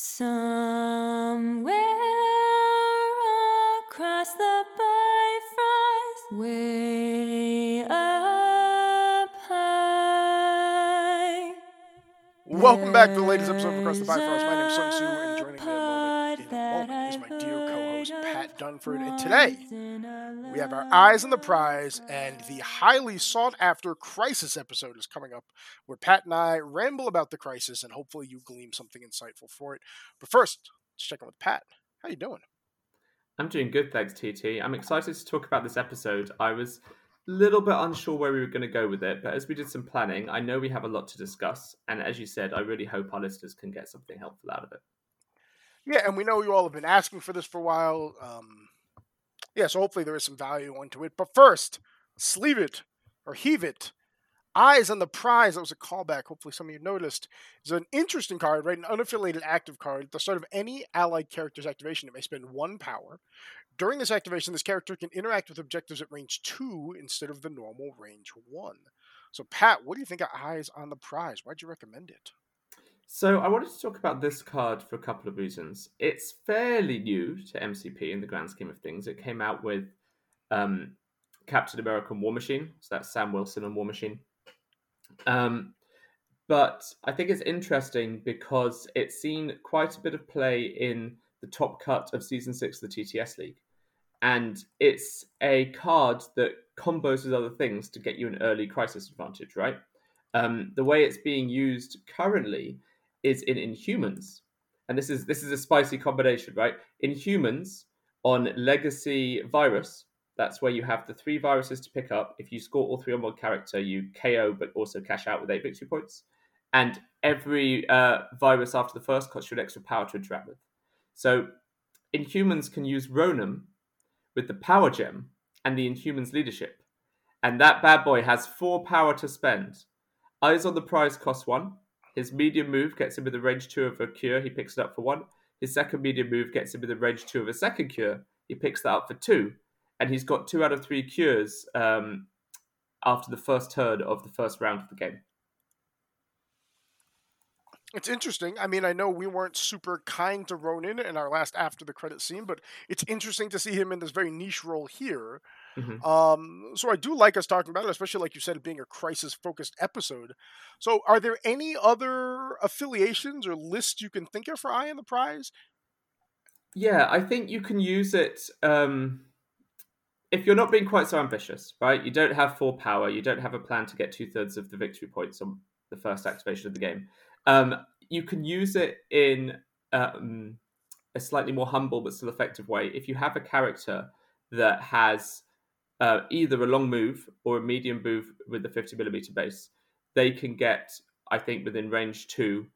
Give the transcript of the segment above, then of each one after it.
Somewhere across the Bifrost, way up high. Welcome back to the latest episode of Across the Bifrost. My name is Sun Tzu, and joining me in a moment, in a moment is my dear co-host Pat Dunford. And today we have our eyes on the prize, and the highly sought-after Crisis episode is coming up, where Pat and I ramble about the crisis, and hopefully you glean something insightful for it. But first, let's check in with Pat. How you doing? I'm doing good, thanks, TT. I'm excited to talk about this episode. I was a little bit unsure where we were going to go with it, but as we did some planning, I know we have a lot to discuss. And as you said, I really hope our listeners can get something helpful out of it. Yeah, and we know you all have been asking for this for a while. Um, yeah, so hopefully there is some value onto it. But first, sleeve it or heave it. Eyes on the prize. That was a callback. Hopefully, some of you noticed. Is an interesting card, right? An unaffiliated active card. At the start of any allied character's activation, it may spend one power. During this activation, this character can interact with objectives at range two instead of the normal range one. So, Pat, what do you think of Eyes on the Prize? Why'd you recommend it? So, I wanted to talk about this card for a couple of reasons. It's fairly new to MCP in the grand scheme of things. It came out with um, Captain America War Machine. So, that's Sam Wilson and War Machine. Um, but I think it's interesting because it's seen quite a bit of play in the top cut of season six of the TTS League. And it's a card that combos with other things to get you an early crisis advantage, right? Um, the way it's being used currently is in Inhumans. And this is this is a spicy combination, right? Inhumans on Legacy Virus, that's where you have the three viruses to pick up. If you score all three on one character, you KO but also cash out with eight victory points. And every uh, virus after the first costs you an extra power to interact with. So Inhumans can use Ronan with the power gem and the Inhumans leadership. And that bad boy has four power to spend. Eyes on the prize costs one. His medium move gets him with a range two of a cure. He picks it up for one. His second medium move gets him with a range two of a second cure. He picks that up for two. And he's got two out of three cures um, after the first turn of the first round of the game. It's interesting. I mean, I know we weren't super kind to Ronan in our last after the credit scene, but it's interesting to see him in this very niche role here. Mhm. Um, so I do like us talking about it, especially like you said, it being a crisis focused episode. So, are there any other affiliations or lists you can think of for Eye on the Prize? Yeah, I think you can use it um, if you're not being quite so ambitious, right? You don't have full power, you don't have a plan to get two thirds of the victory points on the first activation of the game. Um, you can use it in um, a slightly more humble but still effective way. If you have a character that has uh, either a long move or a medium move with the 50 millimeter base, they can get, I think, within range two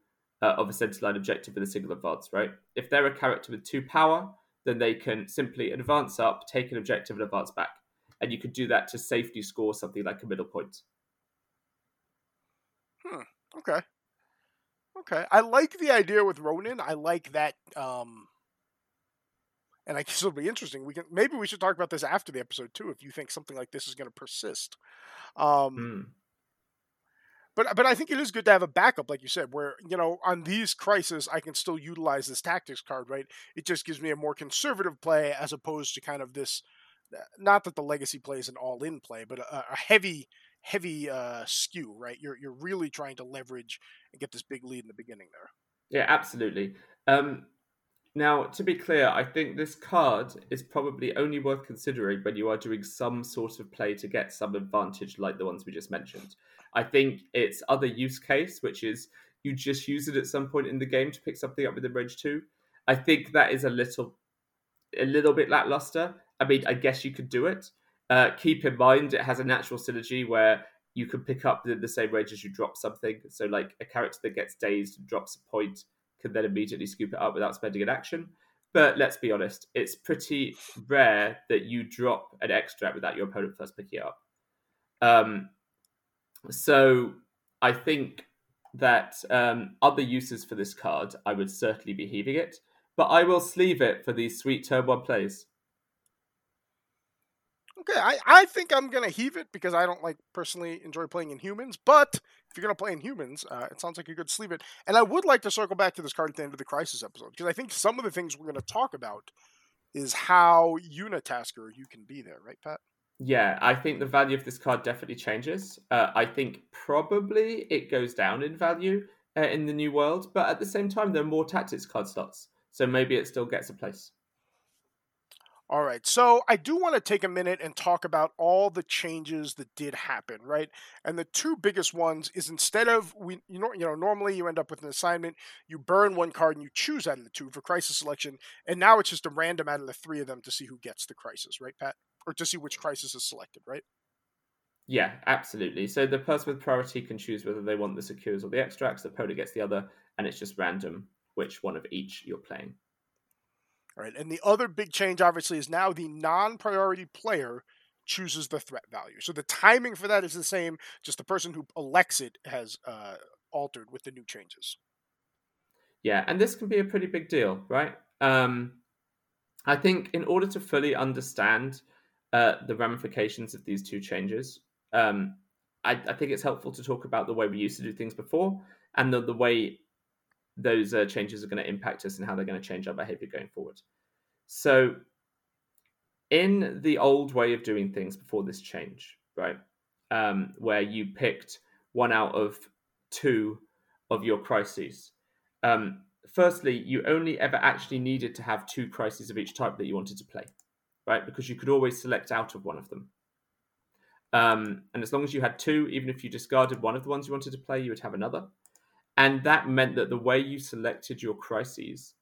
uh, of a center line objective with a single advance, right? If they're a character with two power, then they can simply advance up, take an objective, and advance back. And you could do that to safety score something like a middle point. Hmm. Okay. Okay. I like the idea with Ronan. I like that. Um, and I guess it'll be interesting. We can maybe we should talk about this after the episode too. If you think something like this is going to persist. Um, Hmm. But but I think it is good to have a backup, like you said, where you know on these crises I can still utilize this tactics card, right? It just gives me a more conservative play as opposed to kind of this. uh, Not that the legacy play is an all-in play, but a, a heavy heavy uh, skew, right? You're you're really trying to leverage and get this big lead in the beginning there. Yeah, absolutely. Um, now, to be clear, I think this card is probably only worth considering when you are doing some sort of play to get some advantage, like the ones we just mentioned. I think its other use case, which is you just use it at some point in the game to pick something up with the range two. I think that is a little, a little bit lackluster. I mean, I guess you could do it. Uh, keep in mind, it has a natural synergy where you can pick up within the same range as you drop something. So, like a character that gets dazed and drops a point can then immediately scoop it up without spending an action. But let's be honest, it's pretty rare that you drop an extract without your opponent first picking it up. Um, so I think that um, other uses for this card, I would certainly be heaving it, but I will sleeve it for these sweet turn one plays. Okay, I, I think I'm gonna heave it because I don't like personally enjoy playing Inhumans, but if you're going to play Inhumans, uh, it sounds like a good sleeve it. And I would like to circle back to this card at the end of the Crisis episode because I think some of the things we're going to talk about is how unitasker you can be there, right, Pat? Yeah, I think the value of this card definitely changes. Uh, I think probably it goes down in value uh, in the new world, but at the same time, there are more tactics card slots, so maybe it still gets a place. All right. So I do want to take a minute and talk about all the changes that did happen, right? And the two biggest ones is instead of we you know you know normally you end up with an assignment, you burn one card and you choose out of the two for crisis selection, and now it's just a random out of the three of them to see who gets the crisis, right, Pat? Or to see which crisis is selected, right? Yeah, absolutely. So the person with priority can choose whether they want the secures or the extracts. The opponent gets the other, and it's just random which one of each you're playing. All right. And the other big change, obviously, is now the non priority player chooses the threat value. So the timing for that is the same, just the person who elects it has uh, altered with the new changes. Yeah, and this can be a pretty big deal, right? Um, I think in order to fully understand uh, the ramifications of these two changes, um, I, I, think it's helpful to talk about the way we used to do things before and the, the way those uh, changes are going to impact us and how they're going to change our behavior going forward. So, in the old way of doing things before this change, right, um, where you picked one out of two of your crises, um, firstly, you only ever actually needed to have two crises of each type that you wanted to play, right? Because you could always select out of one of them. Um, and as long as you had two, even if you discarded one of the ones you wanted to play, you would have another and that meant that the way you selected your crises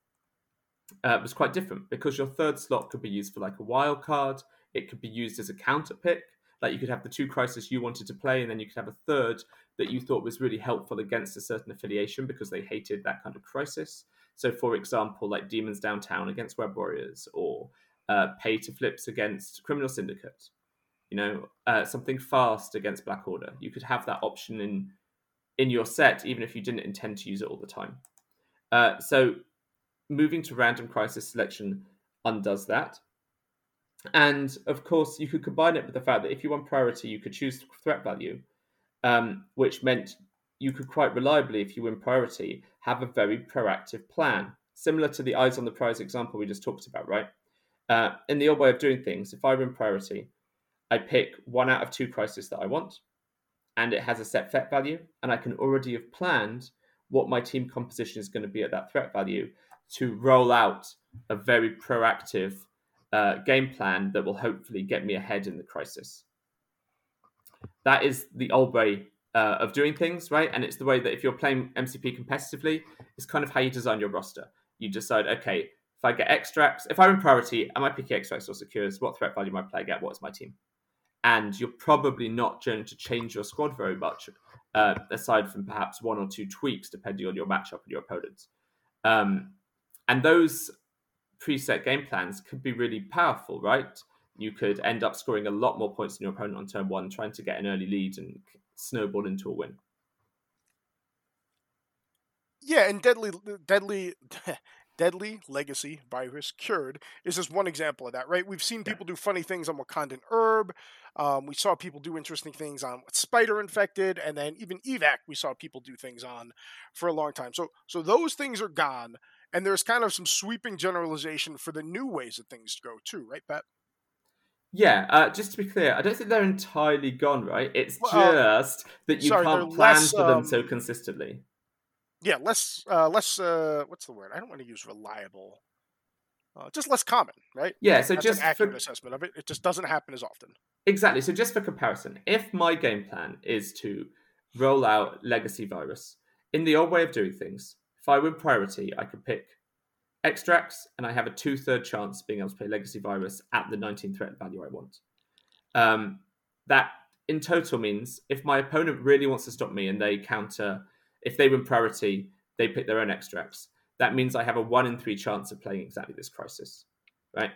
uh, was quite different because your third slot could be used for like a wild card. It could be used as a counter pick. Like you could have the two crises you wanted to play, and then you could have a third that you thought was really helpful against a certain affiliation because they hated that kind of crisis. So, for example, like Demons Downtown against Web Warriors, or uh, Pay to Flips against Criminal Syndicate. You know, uh, something fast against Black Order. You could have that option in in your set, even if you didn't intend to use it all the time. Uh, so moving to random crisis selection undoes that. And of course, you could combine it with the fact that if you want priority, you could choose threat value, um, which meant you could quite reliably, if you win priority, have a very proactive plan, similar to the eyes on the prize example we just talked about, right? Uh, in the old way of doing things, if I win priority, I pick one out of two crises that I want and it has a set threat value, and I can already have planned what my team composition is going to be at that threat value to roll out a very proactive uh, game plan that will hopefully get me ahead in the crisis. That is the old way uh, of doing things, right? And it's the way that if you're playing MCP competitively, it's kind of how you design your roster. You decide, okay, if I get extracts, if I'm in priority, am I picking extracts or secures? What threat value might I play get? What is my team? And you're probably not going to change your squad very much, uh, aside from perhaps one or two tweaks depending on your matchup and your opponents. Um, and those preset game plans could be really powerful, right? You could end up scoring a lot more points than your opponent on turn one, trying to get an early lead and snowball into a win. Yeah, and deadly, deadly, Deadly Legacy Virus Cured is just one example of that, right? We've seen people do funny things on Wakandan Herb. Um, we saw people do interesting things on Spider Infected, and then even Evac, we saw people do things on for a long time. So, so those things are gone, and there's kind of some sweeping generalization for the new ways that things go too, right, Pat? Yeah, uh, just to be clear, I don't think they're entirely gone, right? It's well, just that you sorry, can't plan less, for them um, so consistently yeah, less uh, less uh, what's the word? I don't want to use reliable. Uh, just less common, right? Yeah, so That's just an accurate for... assessment of it. It just doesn't happen as often. Exactly. So just for comparison, if my game plan is to roll out Legacy Virus in the old way of doing things, if I win priority, I could pick extracts, and I have a two-third chance being able to play Legacy Virus at the 19 threat value I want. Um, that in total means if my opponent really wants to stop me and they counter if they win priority, they pick their own extracts. That means I have a one in three chance of playing exactly this crisis, right?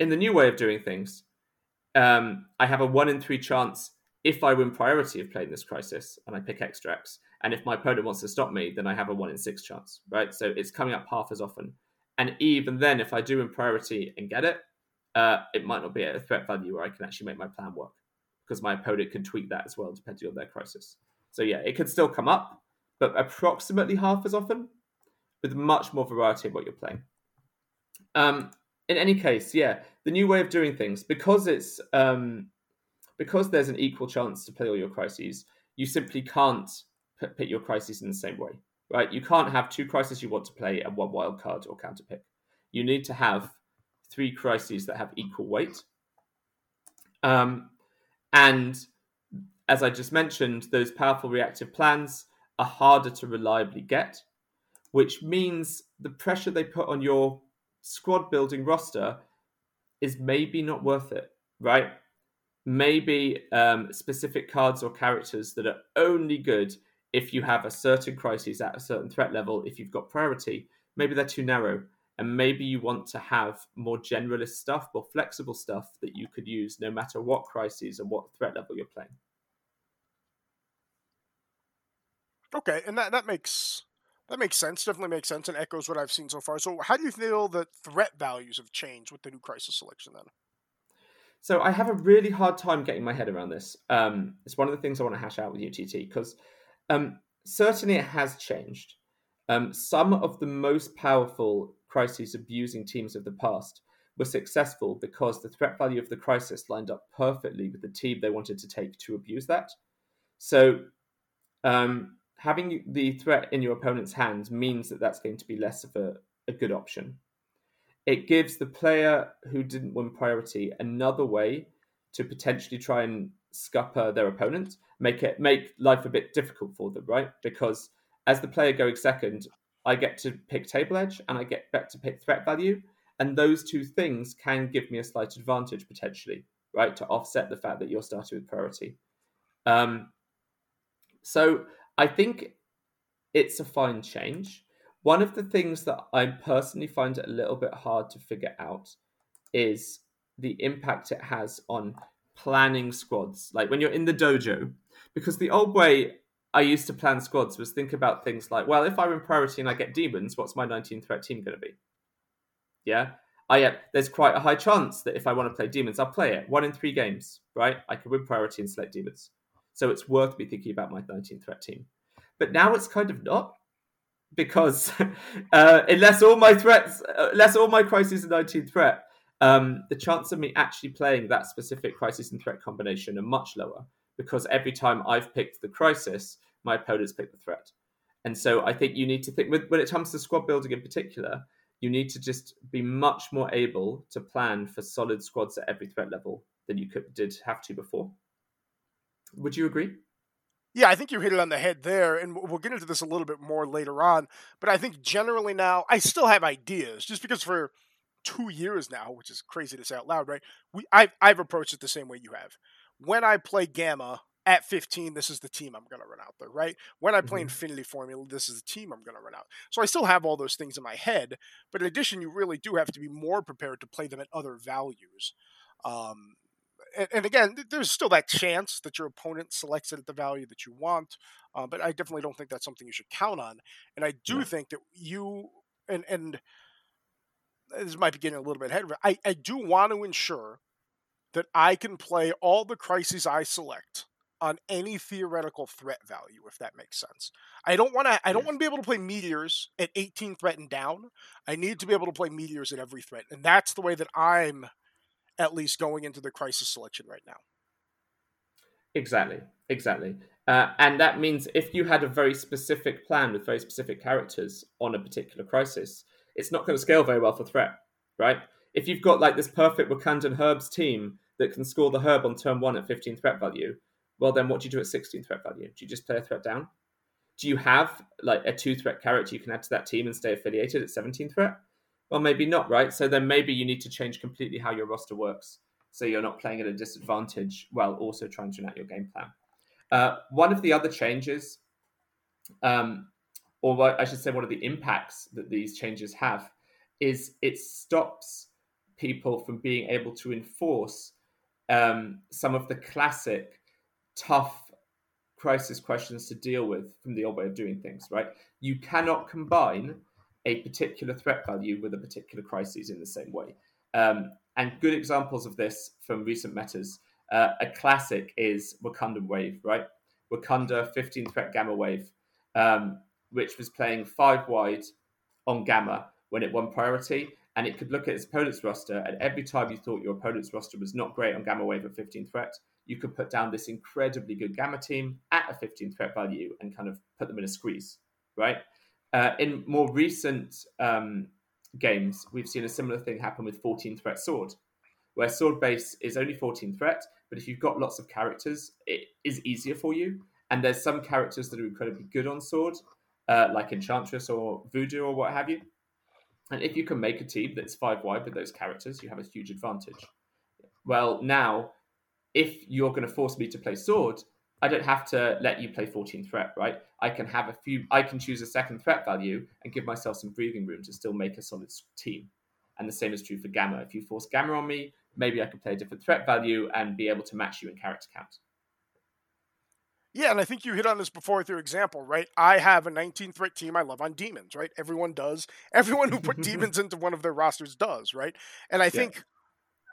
In the new way of doing things, um, I have a one in three chance if I win priority of playing this crisis and I pick extracts. And if my opponent wants to stop me, then I have a one in six chance, right? So it's coming up half as often. And even then, if I do win priority and get it, uh, it might not be at a threat value where I can actually make my plan work because my opponent can tweak that as well, depending on their crisis. So yeah, it could still come up, but approximately half as often, with much more variety of what you're playing. Um, in any case, yeah, the new way of doing things because it's um, because there's an equal chance to play all your crises. You simply can't put your crises in the same way, right? You can't have two crises you want to play and one wild card or counter pick. You need to have three crises that have equal weight. Um, and as I just mentioned, those powerful reactive plans are harder to reliably get, which means the pressure they put on your squad building roster is maybe not worth it, right? Maybe um, specific cards or characters that are only good if you have a certain crisis at a certain threat level, if you've got priority, maybe they're too narrow. And maybe you want to have more generalist stuff, more flexible stuff that you could use no matter what crises and what threat level you're playing. Okay, and that, that makes that makes sense. Definitely makes sense and echoes what I've seen so far. So, how do you feel that threat values have changed with the new crisis selection then? So, I have a really hard time getting my head around this. Um, it's one of the things I want to hash out with UTT because um, certainly it has changed. Um, some of the most powerful crises abusing teams of the past were successful because the threat value of the crisis lined up perfectly with the team they wanted to take to abuse that. So, um, having the threat in your opponent's hands means that that's going to be less of a, a good option. It gives the player who didn't win priority another way to potentially try and scupper their opponent, make it make life a bit difficult for them, right? Because as the player going second, I get to pick table edge and I get back to pick threat value, and those two things can give me a slight advantage potentially, right, to offset the fact that you're starting with priority. Um, so I think it's a fine change. One of the things that I personally find it a little bit hard to figure out is the impact it has on planning squads. Like when you're in the dojo, because the old way I used to plan squads was think about things like, well, if I'm in priority and I get demons, what's my 19 threat team going to be? Yeah. I uh, there's quite a high chance that if I want to play demons, I'll play it. One in three games, right? I can win priority and select demons. So it's worth me thinking about my 19 threat team. But now it's kind of not because uh, unless all my threats, uh, unless all my crises are 19 threat, um, the chance of me actually playing that specific crisis and threat combination are much lower because every time I've picked the crisis, my opponent's picked the threat. And so I think you need to think when it comes to squad building in particular, you need to just be much more able to plan for solid squads at every threat level than you could did have to before. Would you agree? Yeah, I think you hit it on the head there, and we'll get into this a little bit more later on. But I think generally now, I still have ideas, just because for two years now, which is crazy to say out loud, right? We I've, I've approached it the same way you have. When I play Gamma at 15, this is the team I'm going to run out there, right? When I play mm-hmm. Infinity Formula, this is the team I'm going to run out. So I still have all those things in my head, but in addition, you really do have to be more prepared to play them at other values. Um, and, and, again, there's still that chance that your opponent selects it at the value that you want, uh, but I definitely don't think that's something you should count on. And I do think that you and and this might be getting a little bit ahead of it. I, I do want to ensure that I can play all the crises I select on any theoretical threat value, if that makes sense. I don't want to. I don't want to be able to play meteors at 18 threat and down. I need to be able to play meteors at every threat, and that's the way that I'm at least going into the crisis selection right now. Exactly, exactly. Uh, and that means if you had a very specific plan with very specific characters on a particular crisis, it's not going to scale very well for threat, right? If you've got like this perfect Wakandan herbs team that can score the herb on turn one at 15 threat value, well, then what do you do at 16 threat value? Do you just play a threat down? Do you have like a two threat character you can add to that team and stay affiliated at 17 threat? Well, maybe not, right? So then maybe you need to change completely how your roster works. So you're not playing at a disadvantage while also trying to enact your game plan. Uh, one of the other changes, um, or what I should say, one of the impacts that these changes have, is it stops people from being able to enforce um, some of the classic tough crisis questions to deal with from the old way of doing things, right? You cannot combine a particular threat value with a particular crisis in the same way. Um, and good examples of this from recent metas. Uh, a classic is Wakandan Wave, right? Wakanda 15 threat Gamma Wave, um, which was playing five wide on Gamma when it won priority. And it could look at its opponent's roster, and every time you thought your opponent's roster was not great on Gamma Wave at 15 threat, you could put down this incredibly good Gamma team at a 15 threat value and kind of put them in a squeeze, right? Uh, in more recent um, games, we've seen a similar thing happen with 14 threat sword, where sword base is only 14 threat, but if you've got lots of characters, it is easier for you. And there's some characters that are incredibly good on sword, uh, like Enchantress or Voodoo or what have you. And if you can make a team that's five wide with those characters, you have a huge advantage. Well, now, if you're going to force me to play sword, I don't have to let you play 14 threat, right? I can have a few, I can choose a second threat value and give myself some breathing room to still make a solid team. And the same is true for Gamma. If you force Gamma on me, maybe I can play a different threat value and be able to match you in character count. Yeah, and I think you hit on this before with your example, right? I have a 19 threat team I love on demons, right? Everyone does. Everyone who put demons into one of their rosters does, right? And I yeah. think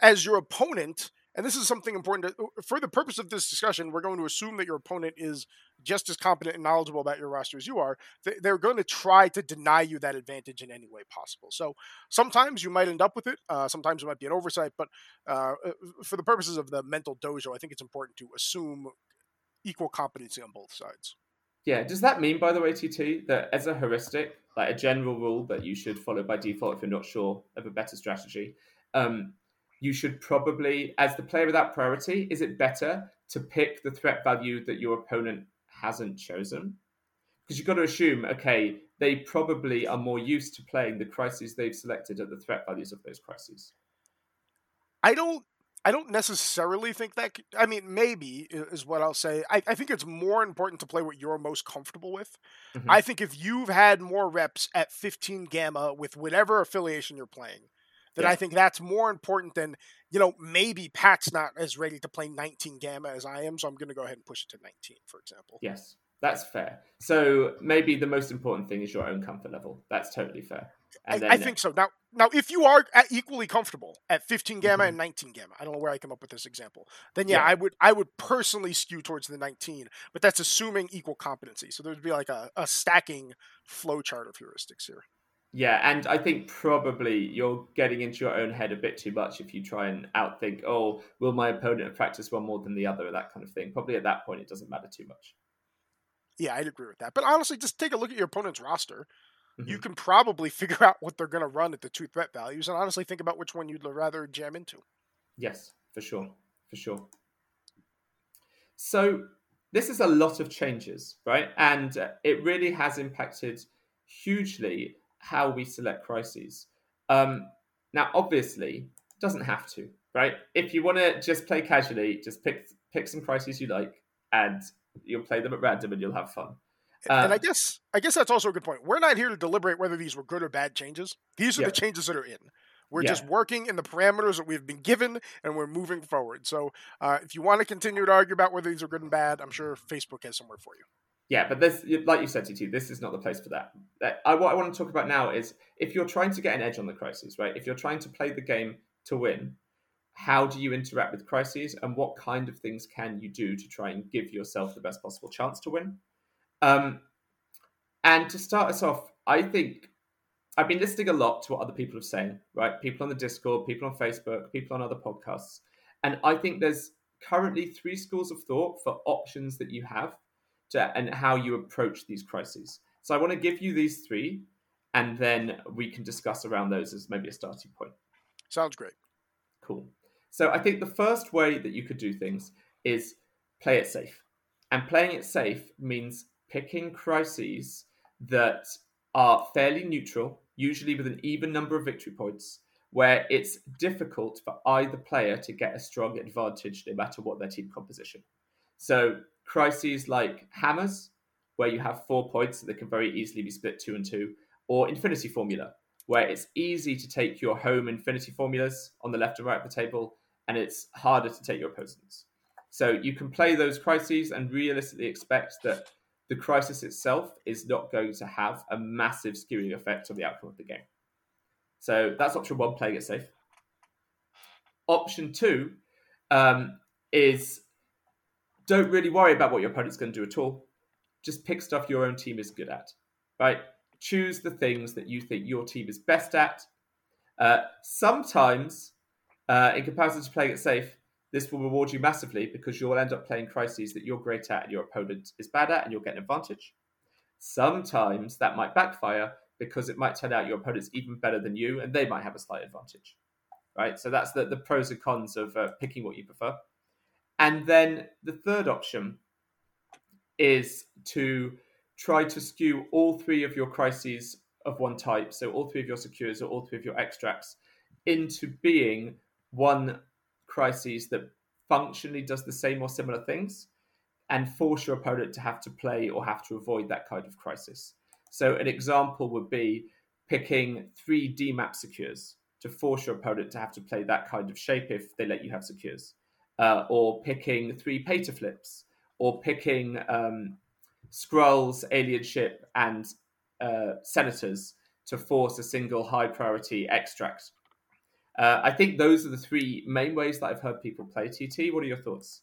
as your opponent, and this is something important to, for the purpose of this discussion, we're going to assume that your opponent is just as competent and knowledgeable about your roster as you are. They're going to try to deny you that advantage in any way possible. So sometimes you might end up with it. Uh, sometimes it might be an oversight, but uh, uh for the purposes of the mental dojo, I think it's important to assume equal competency on both sides. Yeah. Does that mean, by the way, TT, that as a heuristic, like a general rule that you should follow by default if you're not sure of a better strategy, um, you should probably, as the player without priority, is it better to pick the threat value that your opponent hasn't chosen? Because you've got to assume, okay, they probably are more used to playing the crises they've selected at the threat values of those crises. I don't I don't necessarily think that. I mean, maybe is what I'll say. I, I think it's more important to play what you're most comfortable with. Mm-hmm. I think if you've had more reps at 15 gamma with whatever affiliation you're playing, then yeah. I think that's more important than you know maybe Pat's not as ready to play 19 gamma as I am, so I'm going to go ahead and push it to 19, for example. Yes, that's fair. So maybe the most important thing is your own comfort level. That's totally fair. I, then, I, think so. Now, now, if you are equally comfortable at 15 gamma mm-hmm. and 19 gamma, I don't know where I come up with this example. Then yeah, yeah, I would I would personally skew towards the 19, but that's assuming equal competency. So there'd be like a, a stacking flow chart of heuristics here. Yeah, and I think probably you're getting into your own head a bit too much if you try and outthink, oh, will my opponent practice one more than the other, that kind of thing. Probably at that point, it doesn't matter too much. Yeah, I'd agree with that. But honestly, just take a look at your opponent's roster mm-hmm. you can probably figure out what they're going to run at the two threat values and honestly think about which one you'd rather jam into. Yes, for sure. For sure. So, this is a lot of changes, right? And it really has impacted hugely how we select crises. Um, now, obviously, doesn't have to, right? If you want to just play casually, just pick pick some crises you like, and you'll play them at random, and you'll have fun. And I guess I guess that's also a good point. We're not here to deliberate whether these were good or bad changes. These are yeah. the changes that are in. We're yeah. just working in the parameters that we've been given, and we're moving forward. So, uh, if you want to continue to argue about whether these are good and bad, I'm sure Facebook has somewhere for you. Yeah, but this, like you said, TT, this is not the place for that. I, what I want to talk about now is if you're trying to get an edge on the crises, right? If you're trying to play the game to win, how do you interact with crises, and what kind of things can you do to try and give yourself the best possible chance to win? Um, and to start us off, I think I've been listening a lot to what other people are saying, right? People on the Discord, people on Facebook, people on other podcasts. And I think there's currently three schools of thought for options that you have to, and how you approach these crises. So I want to give you these three, and then we can discuss around those as maybe a starting point. Sounds great. Cool. So I think the first way that you could do things is play it safe. And playing it safe means picking crises that are fairly neutral, usually with an even number of victory points, where it's difficult for either player to get a strong advantage no matter what their team composition. So, crises like hammers, where you have four points that can very easily be split two and two, or infinity formula, where it's easy to take your home infinity formulas on the left and right of the table, and it's harder to take your opponents. So you can play those crises and realistically expect that the crisis itself is not going to have a massive skewing effect on the outcome of the game. So that's option one, playing it safe. Option two um, is don't really worry about what your opponent's going to do at all. Just pick stuff your own team is good at, right? Choose the things that you think your team is best at. Uh, sometimes, uh, in comparison to playing it safe, this will reward you massively because you'll end up playing crises that you're great at and your opponent is bad at, and you'll get an advantage. Sometimes that might backfire because it might turn out your opponent's even better than you and they might have a slight advantage. Right? So that's the, the pros and cons of uh, picking what you prefer. And then the third option is to try to skew all three of your crises of one type, so all three of your secures or all three of your extracts, into being one crises that functionally does the same or similar things and force your opponent to have to play or have to avoid that kind of crisis. So, an example would be picking three DMAP secures to force your opponent to have to play that kind of shape if they let you have secures, uh, or picking three Pay to Flips, or picking um, Skrulls, Alien Ship, and uh, Senators to force a single high priority extract. Uh, I think those are the three main ways that I've heard people play TT. What are your thoughts?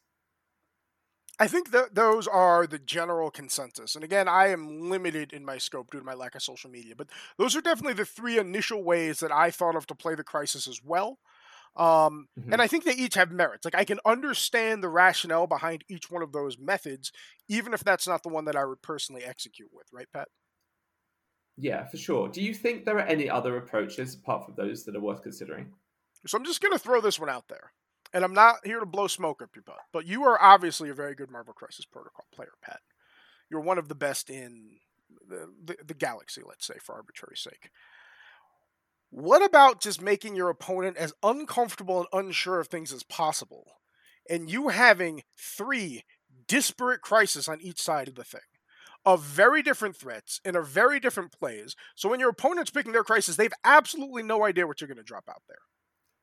I think that those are the general consensus. And again, I am limited in my scope due to my lack of social media, but those are definitely the three initial ways that I thought of to play the crisis as well. Um, mm-hmm. And I think they each have merits. Like I can understand the rationale behind each one of those methods, even if that's not the one that I would personally execute with, right, Pat? Yeah, for sure. Do you think there are any other approaches apart from those that are worth considering? So I'm just going to throw this one out there and I'm not here to blow smoke up your butt, but you are obviously a very good Marvel Crisis Protocol player, Pat. You're one of the best in the, the, the galaxy, let's say, for arbitrary sake. What about just making your opponent as uncomfortable and unsure of things as possible, and you having three disparate crises on each side of the thing? of very different threats and of very different plays. So when your opponent's picking their crisis, they've absolutely no idea what you're going to drop out there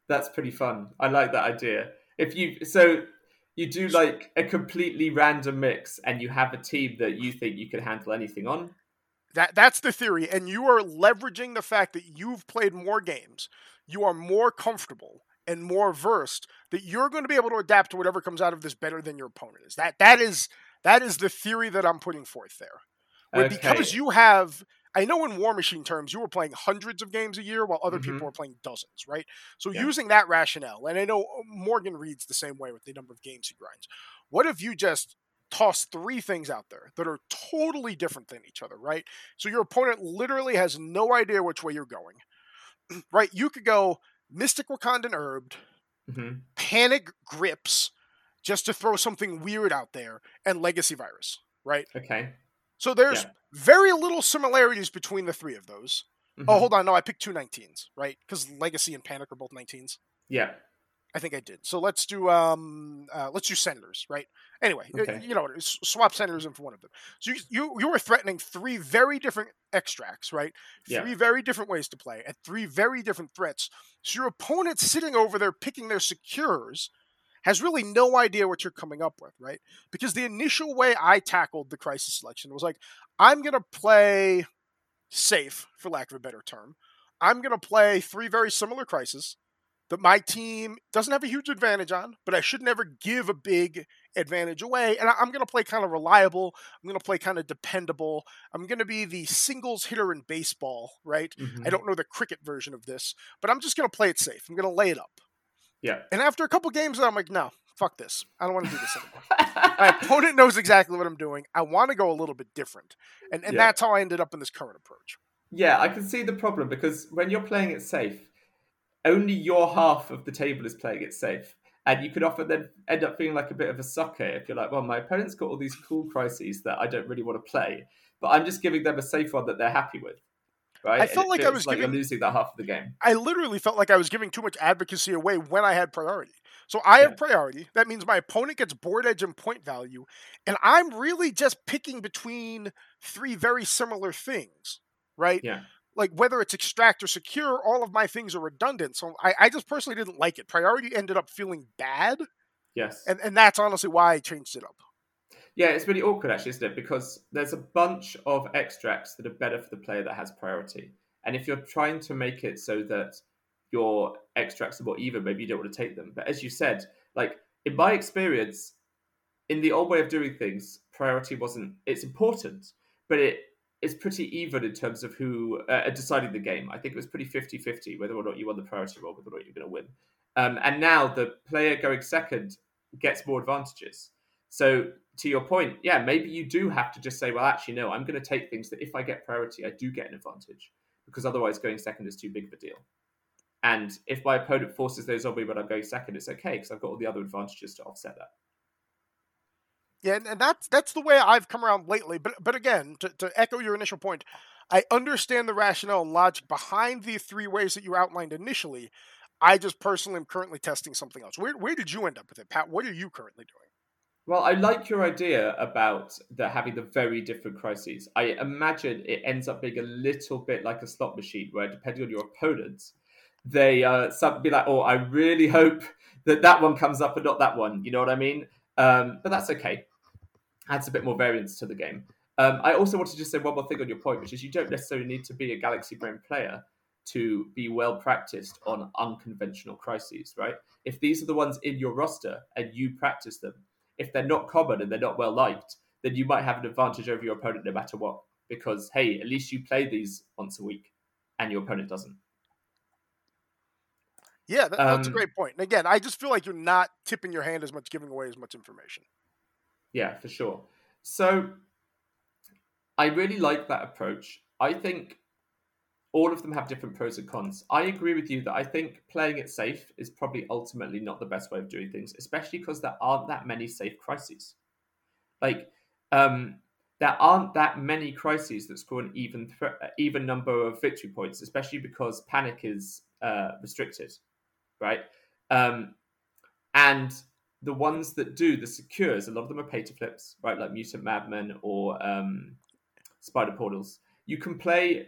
that's pretty fun. I like that idea. If you so you do like a completely random mix and you have a team that you think you can handle anything on. That that's the theory and you are leveraging the fact that you've played more games. You are more comfortable and more versed that you're going to be able to adapt to whatever comes out of this better than your opponent is. That that is that is the theory that I'm putting forth there. Okay. because you have I know in Warmachine terms, you were playing hundreds of games a year while other mm-hmm. people were playing dozens, right? So yeah. using that rationale, and I know uh, Morgan reads the same way with the number of games he grinds. What if you just toss three things out there that are totally different than each other, right? So your opponent literally has no idea which way you're going, right? You could go Mystic Wakandan Herbed, mm-hmm. Panic Grips, just to throw something weird out there, and Legacy Virus, right? Okay. So there's yeah. very little similarities between the three of those. Oh, mm-hmm. Oh, hold on. No, I picked two 19s, right? Because Legacy and Panic are both 19s. Yeah. I think I did. So let's do um uh, let's do senators, right? Anyway, okay. you know, swap senators in for one of them. So you, you you were threatening three very different extracts, right? Yeah. Three very different ways to play and three very different threats. So your opponent sitting over there picking their secures has really no idea what you're coming up with, right? Because the initial way I tackled the crisis selection was like, I'm going to play safe, for lack of a better term. I'm going to play three very similar crises that my team doesn't have a huge advantage on, but I should never give a big advantage away. And I'm going to play kind of reliable. I'm going to play kind of dependable. I'm going to be the singles hitter in baseball, right? Mm-hmm. I don't know the cricket version of this, but I'm just going to play it safe. I'm going to lay it up. Yeah. And after a couple games, I'm like, no, fuck this. I don't want to do this anymore. My opponent knows exactly what I'm doing. I want to go a little bit different. And, and yeah. that's how I ended up in this current approach. Yeah, I can see the problem because when you're playing it safe, only your half of the table is playing it safe. And you could often then end up feeling like a bit of a sucker if you're like, well, my opponent's got all these cool crises that I don't really want to play, but I'm just giving them a safe one that they're happy with right? I felt like I was like giving, losing that half of the game. I literally felt like I was giving too much advocacy away when I had priority. So I have yeah. priority. That means my opponent gets board edge and point value, and I'm really just picking between three very similar things, right? Yeah. Like whether it's extract or secure, all of my things are redundant. So I, I just personally didn't like it. Priority ended up feeling bad. Yes. And and that's honestly why I changed it up. Yeah, it's really awkward actually, isn't it? Because there's a bunch of extracts that are better for the player that has priority. And if you're trying to make it so that your extracts are more even, maybe you don't want to take them. But as you said, like in my experience, in the old way of doing things, priority wasn't. It's important, but it it's pretty even in terms of who uh, deciding the game. I think it was pretty 50-50 whether or not you won the priority roll, whether or not you're going to win. Um, and now the player going second gets more advantages. So to your point, yeah, maybe you do have to just say, well, actually, no, I'm going to take things that if I get priority, I do get an advantage because otherwise going second is too big of a deal. And if my opponent forces those on me when I'm going second, it's okay because I've got all the other advantages to offset that. Yeah, and that's that's the way I've come around lately. But but again, to, to echo your initial point, I understand the rationale and logic behind the three ways that you outlined initially. I just personally am currently testing something else. Where where did you end up with it, Pat? What are you currently doing? Well, I like your idea about the having the very different crises. I imagine it ends up being a little bit like a slot machine, where depending on your opponents, they uh, some be like, "Oh, I really hope that that one comes up and not that one." You know what I mean? Um, but that's okay adds a bit more variance to the game. Um, I also wanted to just say one more thing on your point, which is you don't necessarily need to be a Galaxy Brain player to be well practiced on unconventional crises, right? If these are the ones in your roster and you practice them, if they're not common and they're not well liked, then you might have an advantage over your opponent no matter what. Because hey, at least you play these once a week, and your opponent doesn't. Yeah, that, that's um, a great point. And again, I just feel like you're not tipping your hand as much, giving away as much information. Yeah, for sure. So I really like that approach. I think all of them have different pros and cons. I agree with you that I think playing it safe is probably ultimately not the best way of doing things, especially because there aren't that many safe crises. Like, um, there aren't that many crises that score an even th- even number of victory points, especially because panic is uh, restricted, right? Um, and the ones that do the secures, a lot of them are pay to flips, right? Like Mutant Madmen or um, Spider Portals. You can play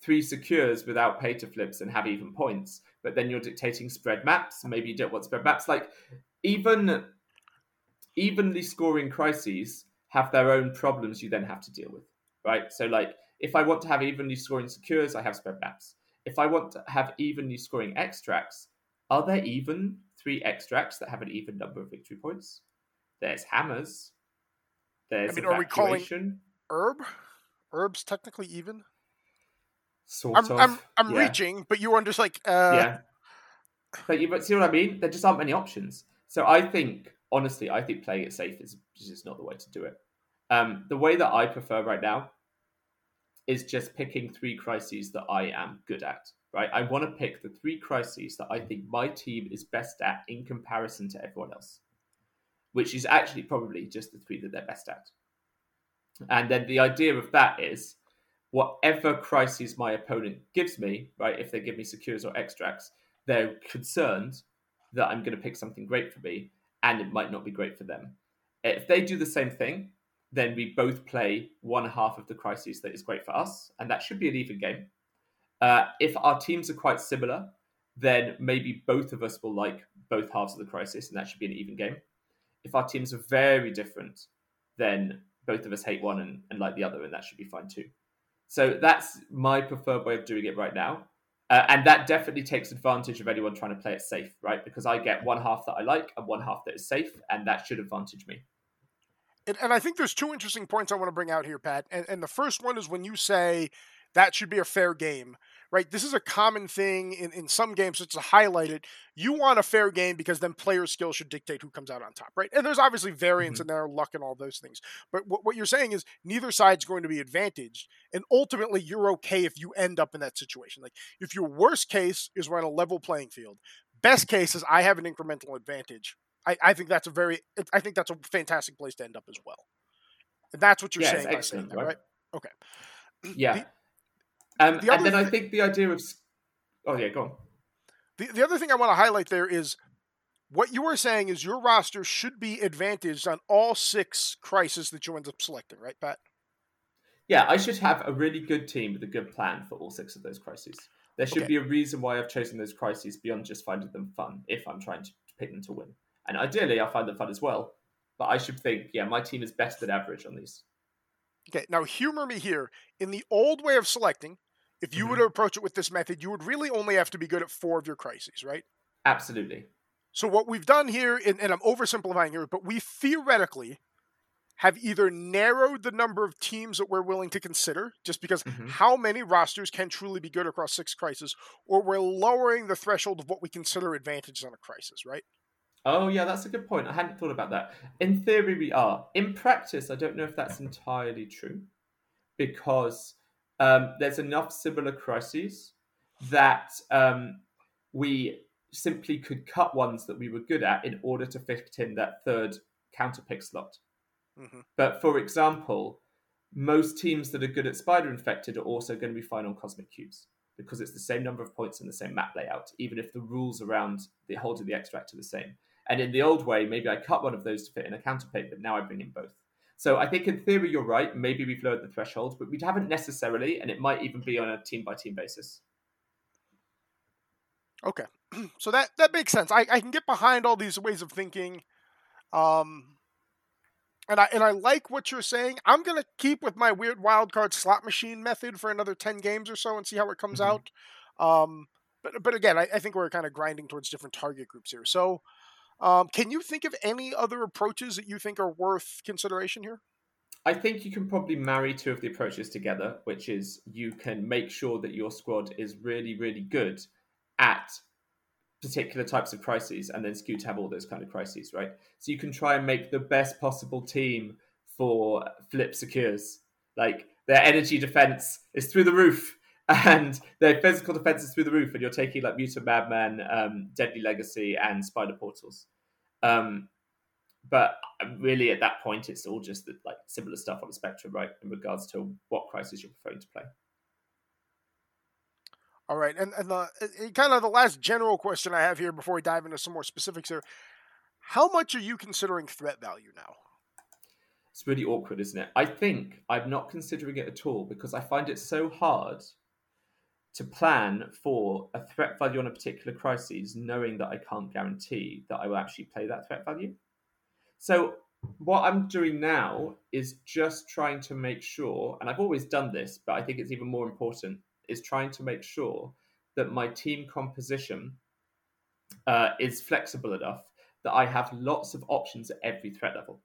three secures without pay to flips and have even points, but then you're dictating spread maps. Maybe you don't want spread maps. Like even evenly scoring crises have their own problems you then have to deal with, right? So like if I want to have evenly scoring secures, I have spread maps. If I want to have evenly scoring extracts, are there even three extracts that have an even number of victory points. There's hammers. There's I mean, are we calling herb? Herb's technically even. Sort I'm, of. I'm, I'm yeah. reaching, but you were just like, uh... yeah. But you but see what I mean? There just aren't many options. So I think, honestly, I think playing it safe is just not the way to do it. Um, the way that I prefer right now is just picking three crises that I am good at right? I want to pick the three crises that I think my team is best at in comparison to everyone else, which is actually probably just the three that they're best at. And then the idea of that is whatever crises my opponent gives me, right? If they give me secures or extracts, they're concerned that I'm going to pick something great for me and it might not be great for them. If they do the same thing, then we both play one half of the crises that is great for us, and that should be an even game. Uh, if our teams are quite similar, then maybe both of us will like both halves of the crisis, and that should be an even game. If our teams are very different, then both of us hate one and, and like the other, and that should be fine too. So that's my preferred way of doing it right now. Uh, and that definitely takes advantage of anyone trying to play it safe, right? Because I get one half that I like and one half that is safe, and that should advantage me. And, and I think there's two interesting points I want to bring out here, Pat. And, and the first one is when you say that should be a fair game right? This is a common thing in, in some games, it's highlighted. You want a fair game because then player skill should dictate who comes out on top, right? And there's obviously variance mm-hmm. in there, luck and all those things. But what, what you're saying is neither side's going to be advantaged. And ultimately, you're okay if you end up in that situation. Like if your worst case is we're on a level playing field, best case is I have an incremental advantage. I, I think that's a very, I think that's a fantastic place to end up as well. And that's what you're yeah, saying by saying that, right? right? Okay. Yeah. The, um, the and then th- I think the idea of oh yeah, go on. The the other thing I want to highlight there is what you are saying is your roster should be advantaged on all six crises that you end up selecting, right, Pat? Yeah, I should have a really good team with a good plan for all six of those crises. There should okay. be a reason why I've chosen those crises beyond just finding them fun if I'm trying to pick them to win. And ideally, I find them fun as well. But I should think, yeah, my team is best than average on these. Okay, now humor me here. In the old way of selecting, if you mm-hmm. were to approach it with this method, you would really only have to be good at four of your crises, right? Absolutely. So what we've done here, and, and I'm oversimplifying here, but we theoretically have either narrowed the number of teams that we're willing to consider, just because Mhm. how many rosters can truly be good across six crises, or we're lowering the threshold of what we consider advantages on a crisis, right? Oh yeah, that's a good point. I hadn't thought about that. In theory, we are. In practice, I don't know if that's entirely true, because um, there's enough similar crises that um, we simply could cut ones that we were good at in order to fit in that third counterpick slot. Mhm. But for example, most teams that are good at Spider Infected are also going to be fine on Cosmic Cubes because it's the same number of points and the same map layout, even if the rules around the holding the extract are the same. And in the old way, maybe I cut one of those to fit in a counterpick, but now I bring in both. So I think in theory you're right. Maybe we've lowered the threshold, but we haven't necessarily, and it might even be on a team by team basis. Okay, so that that makes sense. I, I can get behind all these ways of thinking, um, and I and I like what you're saying. I'm gonna keep with my weird wild card slot machine method for another ten games or so and see how it comes Mhm. out. Um, but but again, I, I think we're kind of grinding towards different target groups here. So, um, can you think of any other approaches that you think are worth consideration here? I think you can probably marry two of the approaches together, which is you can make sure that your squad is really, really good at particular types of crises and then skew tab all those kind of crises, right? So you can try and make the best possible team for Flip Secures. Like their energy defense is through the roof and their physical defense is through the roof, and you're taking like Mutant Madman, um, Deadly Legacy, and Spider Portals. Um, but really, at that point, it's all just the, like similar stuff on the spectrum, right? In regards to what crisis you're preferring to play. All right, and and the kind of the last general question I have here before we dive into some more specifics here: How much are you considering threat value now? It's really awkward, isn't it? I think I'm not considering it at all because I find it so hard to plan for a threat value on a particular crisis, knowing that I can't guarantee that I will actually play that threat value. So what I'm doing now is just trying to make sure, and I've always done this, but I think it's even more important, is trying to make sure that my team composition uh, is flexible enough that I have lots of options at every threat level.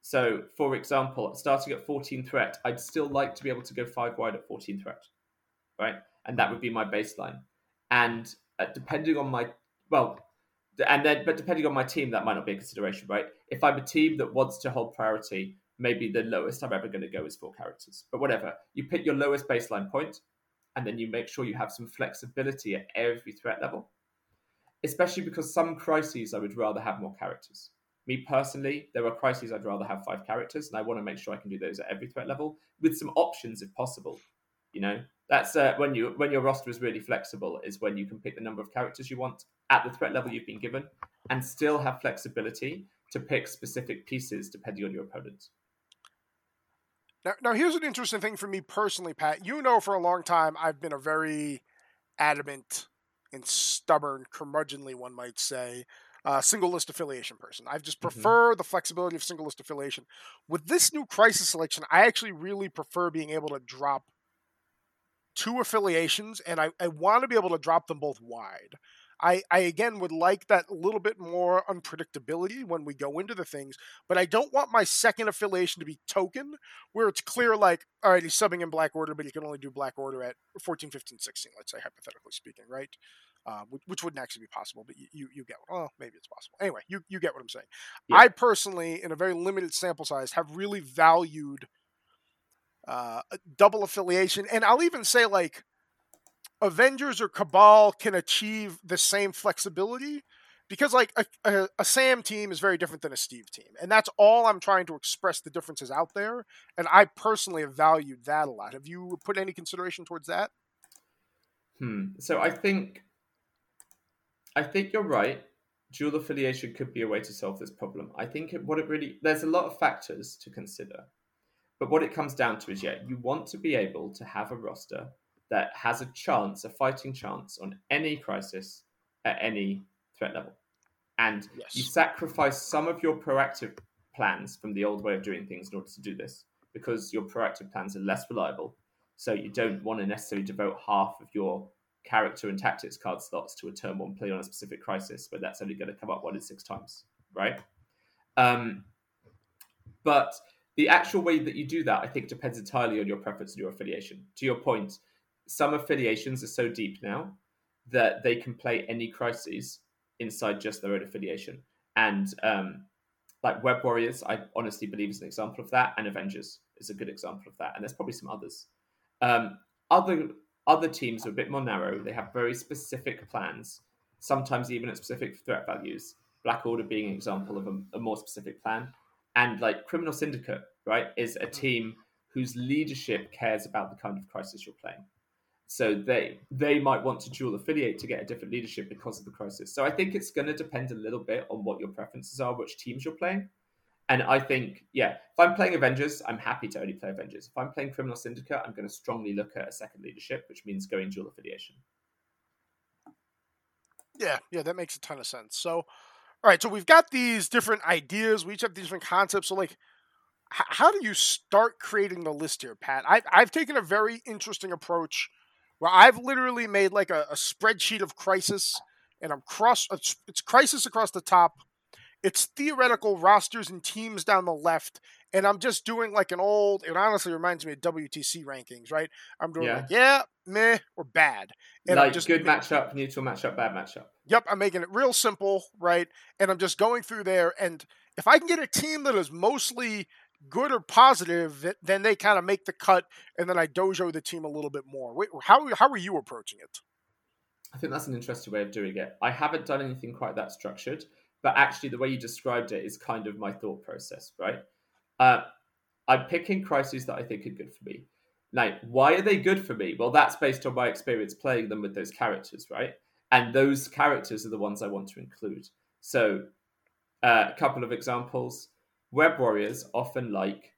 So, for example, starting at 14 threat, I'd still like to be able to go five wide at 14 threat, right? And that would be my baseline. And uh, depending on my, well, and then, but depending on my team, that might not be a consideration, right? If I'm a team that wants to hold priority, maybe the lowest I'm ever going to go is four characters. But whatever, you pick your lowest baseline point, and then you make sure you have some flexibility at every threat level. Especially because some crises I would rather have more characters. Me personally, there are crises I'd rather have five characters, and I want to make sure I can do those at every threat level with some options if possible. You know, that's uh, when you when your roster is really flexible is when you can pick the number of characters you want at the threat level you've been given, and still have flexibility to pick specific pieces depending on your opponent. Now, now here's an interesting thing for me personally, Pat. You know, for a long time, I've been a very adamant and stubborn, curmudgeonly, one might say, uh, single list affiliation person. I just Mhm. prefer the flexibility of single list affiliation. With this new crisis selection, I actually really prefer being able to drop two affiliations, and I, I want to be able to drop them both wide. I, I again would like that little bit more unpredictability when we go into the things, but I don't want my second affiliation to be token, where it's clear like, all right, he's subbing in Black Order, but he can only do Black Order at 14, 15, 16, let's say, hypothetically speaking, right? Uh, which, which wouldn't actually be possible, but you, you, you get Well, maybe it's possible. Anyway, you, you get what I'm saying. Yeah. I personally, in a very limited sample size, have really valued uh, double affiliation. And I'll even say, like, Avengers or Cabal can achieve the same flexibility because, like, a, a, a Sam team is very different than a Steve team. And that's all I'm trying to express the differences out there. And I personally have valued that a lot. Have you put any consideration towards that? Hmm. So I think, I think you're right. Dual affiliation could be a way to solve this problem. I think it, what it really there's a lot of factors to consider, but what it comes down to is yeah, you want to be able to have a roster that has a chance, a fighting chance on any crisis at any threat level, and Yes. you sacrifice some of your proactive plans from the old way of doing things in order to do this because your proactive plans are less reliable. So you don't want to necessarily devote half of your character and tactics card slots to a turn one play on a specific crisis, but that's only going to come up one in six times, right? Um, but the actual way that you do that, I think, depends entirely on your preference and your affiliation. To your point, some affiliations are so deep now that they can play any crises inside just their own affiliation. And um, like Web Warriors, I honestly believe is an example of that, and Avengers is a good example of that. And there's probably some others. Um, other other teams are a bit more narrow. They have very specific plans, sometimes even at specific threat values. Black Order being an example of a, a more specific plan. And like Criminal Syndicate, right, is a uh-huh. team whose leadership cares about the kind of crisis you're playing. So they they might want to dual affiliate to get a different leadership because of the crisis. So I think it's going to depend a little bit on what your preferences are, which teams you're playing. And I think, yeah, if I'm playing Avengers, I'm happy to only play Avengers. If I'm playing Criminal Syndicate, I'm going to strongly look at a second leadership, which means going dual affiliation. Yeah, yeah, that makes a ton of sense. So, all right, so we've got these different ideas. We each have these different concepts. So, like, h- how do you start creating the list here, Pat? I've, I've taken a very interesting approach where I've literally made like a, a spreadsheet of crisis, and I'm cross. It's, it's crisis across the top. It's theoretical rosters and teams down the left, and I'm just doing like an old. It honestly reminds me of WTC rankings, right? I'm doing Yeah. like yeah, meh, or bad, and I'm like just good matchup, neutral matchup, bad matchup. Yep, I'm making it real simple, right? And I'm just going through there, and if I can get a team that is mostly good or positive, then they kind of make the cut, and then I dojo the team a little bit more. Wait, how how are you approaching it? I think that's an interesting way of doing it. I haven't done anything quite that structured, but actually, the way you described it is kind of my thought process, right? Uh, I'm picking crises that I think are good for me. Now, why are they good for me? Well, that's based on my experience playing them with those characters, right? And those characters are the ones I want to include. So, uh, a couple of examples. Web Warriors often like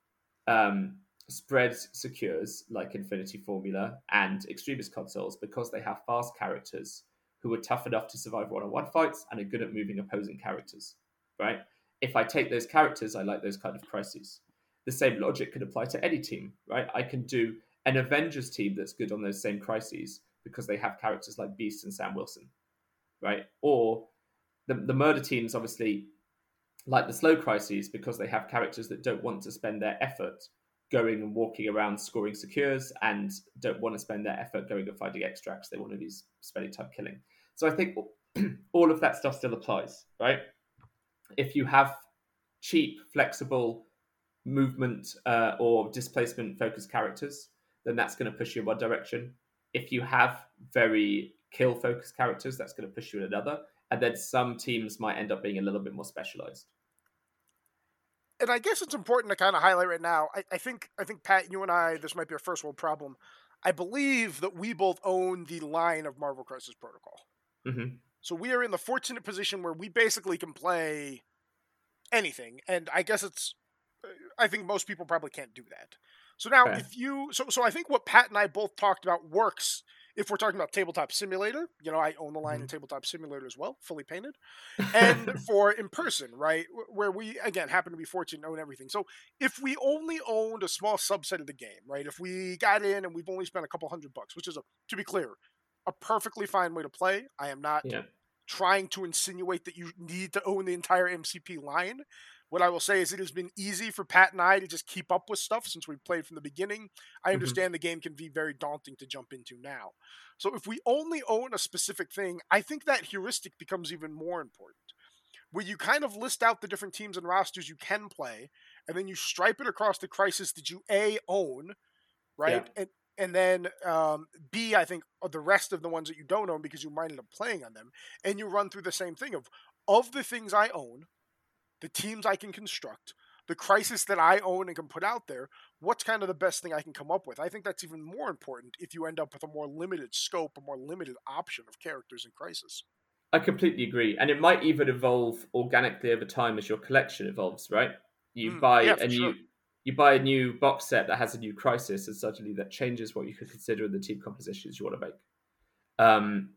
um, spread secures like Infinity Formula and Extremis consoles because they have fast characters who are tough enough to survive one-on-one fights and are good at moving opposing characters. Right? If I take those characters, I like those kind of crises. The same logic could apply to any team, right? I can do an Avengers team that's good on those same crises because they have characters like Beast and Sam Wilson, right? Or the, the murder teams obviously like the slow crises because they have characters that don't want to spend their effort going and walking around scoring secures and don't want to spend their effort going and finding extracts. They want to be spending time killing. So I think all of that stuff still applies, right? If you have cheap, flexible movement uh, or displacement focused characters, then that's going to push you in one direction. If you have very kill focused characters, that's going to push you in another. And then some teams might end up being a little bit more specialized. And I guess it's important to kind of highlight right now. I, I think I think Pat, you and I, this might be a first world problem. I believe that we both own the line of Marvel Crisis Protocol. Mm-hmm. So we are in the fortunate position where we basically can play anything, and I guess it's. uh, I think most people probably can't do that. So now, Okay. if you, so so I think what Pat and I both talked about works. If we're talking about tabletop simulator, you know, I own the line in tabletop simulator as well, fully painted, and for in person, right, where we again happen to be fortunate to own everything. So if we only owned a small subset of the game, right, if we got in and we've only spent a couple hundred bucks, which is a, to be clear, a perfectly fine way to play. I am not Yeah. trying to insinuate that you need to own the entire MCP line. What I will say is it has been easy for Pat and I to just keep up with stuff since we've played from the beginning. I Mhm. understand the game can be very daunting to jump into now. So if we only own a specific thing, I think that heuristic becomes even more important. Where you kind of list out the different teams and rosters you can play, and then you stripe it across the crisis that you A own, right? And and then um, B, I think are the rest of the ones that you don't own because you might end up playing on them, and you run through the same thing of of the things I own, the teams I can construct, the crisis that I own and can put out there. What's kind of the best thing I can come up with? I think that's even more important if you end up with a more limited scope, a more limited option of characters in crisis. I completely agree, and it might even evolve organically over time as your collection evolves. Right? You Mm, buy yeah, a for new sure. you buy a new box set that has a new crisis, and suddenly that changes what you could consider the team compositions you want to make. Um,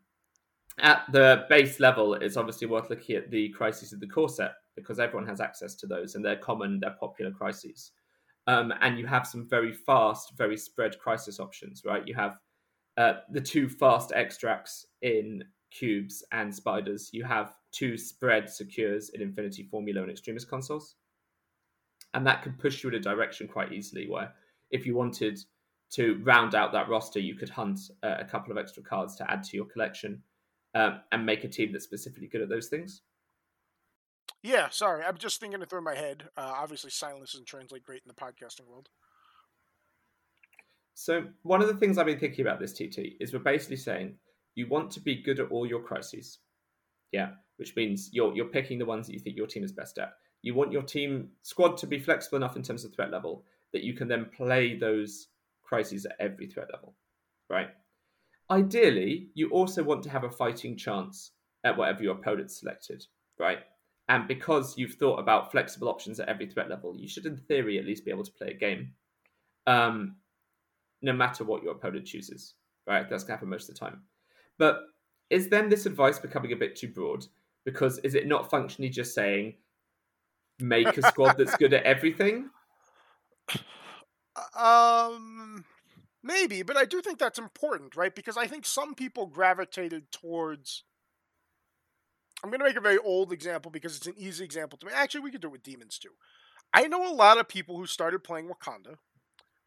at the base level, it's obviously worth looking at the crises of the core set because everyone has access to those, and they're common, they're popular crises. Um, and you have some very fast, very spread crisis options, right? You have uh, the two fast extracts in cubes and spiders, you have two spread secures in Infinity Formula and Extremis consoles. And that can push you in a direction quite easily where if you wanted to round out that roster, you could hunt uh, a couple of extra cards to add to your collection um, and make a team that's specifically good at those things. Yeah, sorry. I'm just thinking it through my head. Uh, obviously, silence doesn't translate great in the podcasting world. So, one of the things I've been thinking about this TT is we're basically saying you want to be good at all your crises. Yeah, which means you're you're picking the ones that you think your team is best at. You want your team squad to be flexible enough in terms of threat level that you can then play those crises at every threat level, right? Ideally, you also want to have a fighting chance at whatever your opponent selected, right? And because you've thought about flexible options at every threat level, you should, in theory, at least be able to play a game, um, no matter what your opponent chooses, right? That's going to happen most of the time. But is then this advice becoming a bit too broad? Because is it not functionally just saying make a squad that's good at everything? Um, maybe, but I do think that's important, right? Because I think some people gravitated towards. I'm going to make a very old example because it's an easy example to me. Actually, we could do it with demons too. I know a lot of people who started playing Wakanda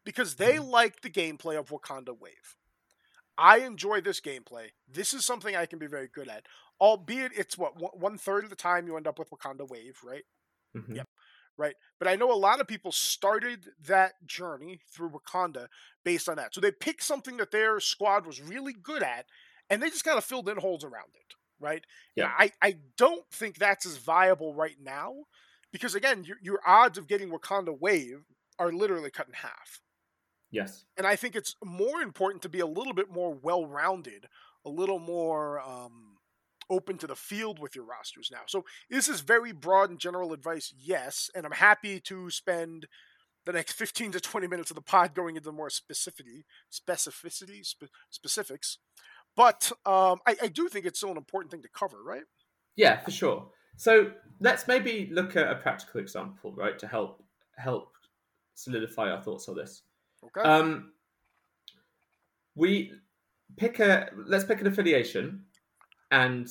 because they like the gameplay of Wakanda Wave. I enjoy this gameplay. This is something I can be very good at, albeit it's what one third of the time you end up with Wakanda Wave, right? Mhm. Yep. right? But I know a lot of people started that journey through Wakanda based on that. So they picked something that their squad was really good at, and they just kind of filled in holes around it, right? Yeah. I, I don't think that's as viable right now because, again, your, your odds of getting Wakanda Wave are literally cut in half. Yes. And I think it's more important to be a little bit more well rounded, a little more um, open to the field with your rosters now. So this is very broad and general advice, yes. And I'm happy to spend the next 15 to 20 minutes of the pod going into more specificity, specificity, spe- specifics. But um, I, I do think it's still an important thing to cover, right? Yeah, for sure. So let's maybe look at a practical example, right, to help help solidify our thoughts on this. Okay. Um, we pick a let's pick an affiliation and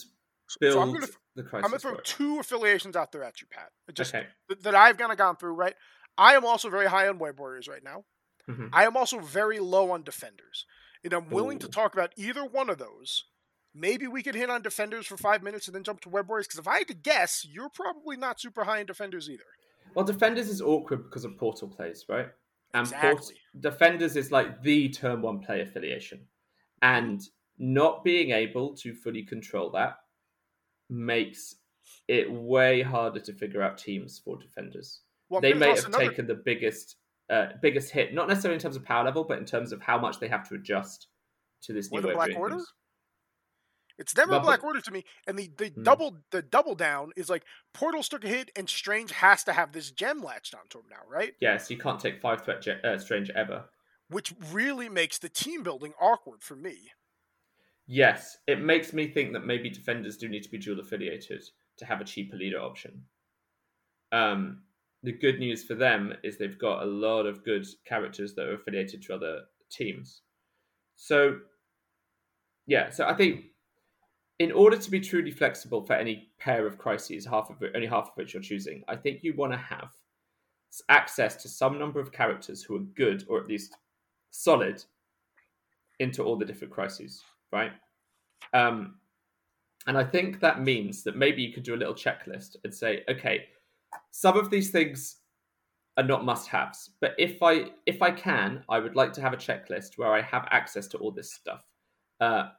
build so I'm gonna the I'm gonna throw for two affiliations out there at you, Pat. Just okay. th- that I've kind of gone through, right? I am also very high on Web Warriors right now. Mhm. I am also very low on defenders. And I'm willing to talk about either one of those. Maybe we could hit on defenders for five minutes and then jump to Web Warriors. Because if I had to guess, you're probably not super high in defenders either. Well, defenders is awkward because of portal plays, right? And Port- Exactly. defenders is like the turn one play affiliation, and not being able to fully control that makes it way harder to figure out teams for defenders. Well, they may have another- taken the biggest uh, biggest hit, not necessarily in terms of power level, but in terms of how much they have to adjust to this new the Black Order? things. It's never a Black Order to me. And the, the Hmm. double the double down is like Portals took a hit and Strange has to have this gem latched onto him now, right? Yeah, so you can't take five threat ge- uh, strange ever. Which really makes the team building awkward for me. Yes, it makes me think that maybe defenders do need to be dual affiliated to have a cheaper leader option. Um, the good news for them is they've got a lot of good characters that are affiliated to other teams. So, yeah, so I think in order to be truly flexible for any pair of crises, half of it, only half of which you're choosing, I think you want to have access to some number of characters who are good or at least solid into all the different crises, right? Um, and I think that means that maybe you could do a little checklist and say, okay, some of these things are not must-haves, but if I if I can, I would like to have a checklist where I have access to all this stuff. Uh,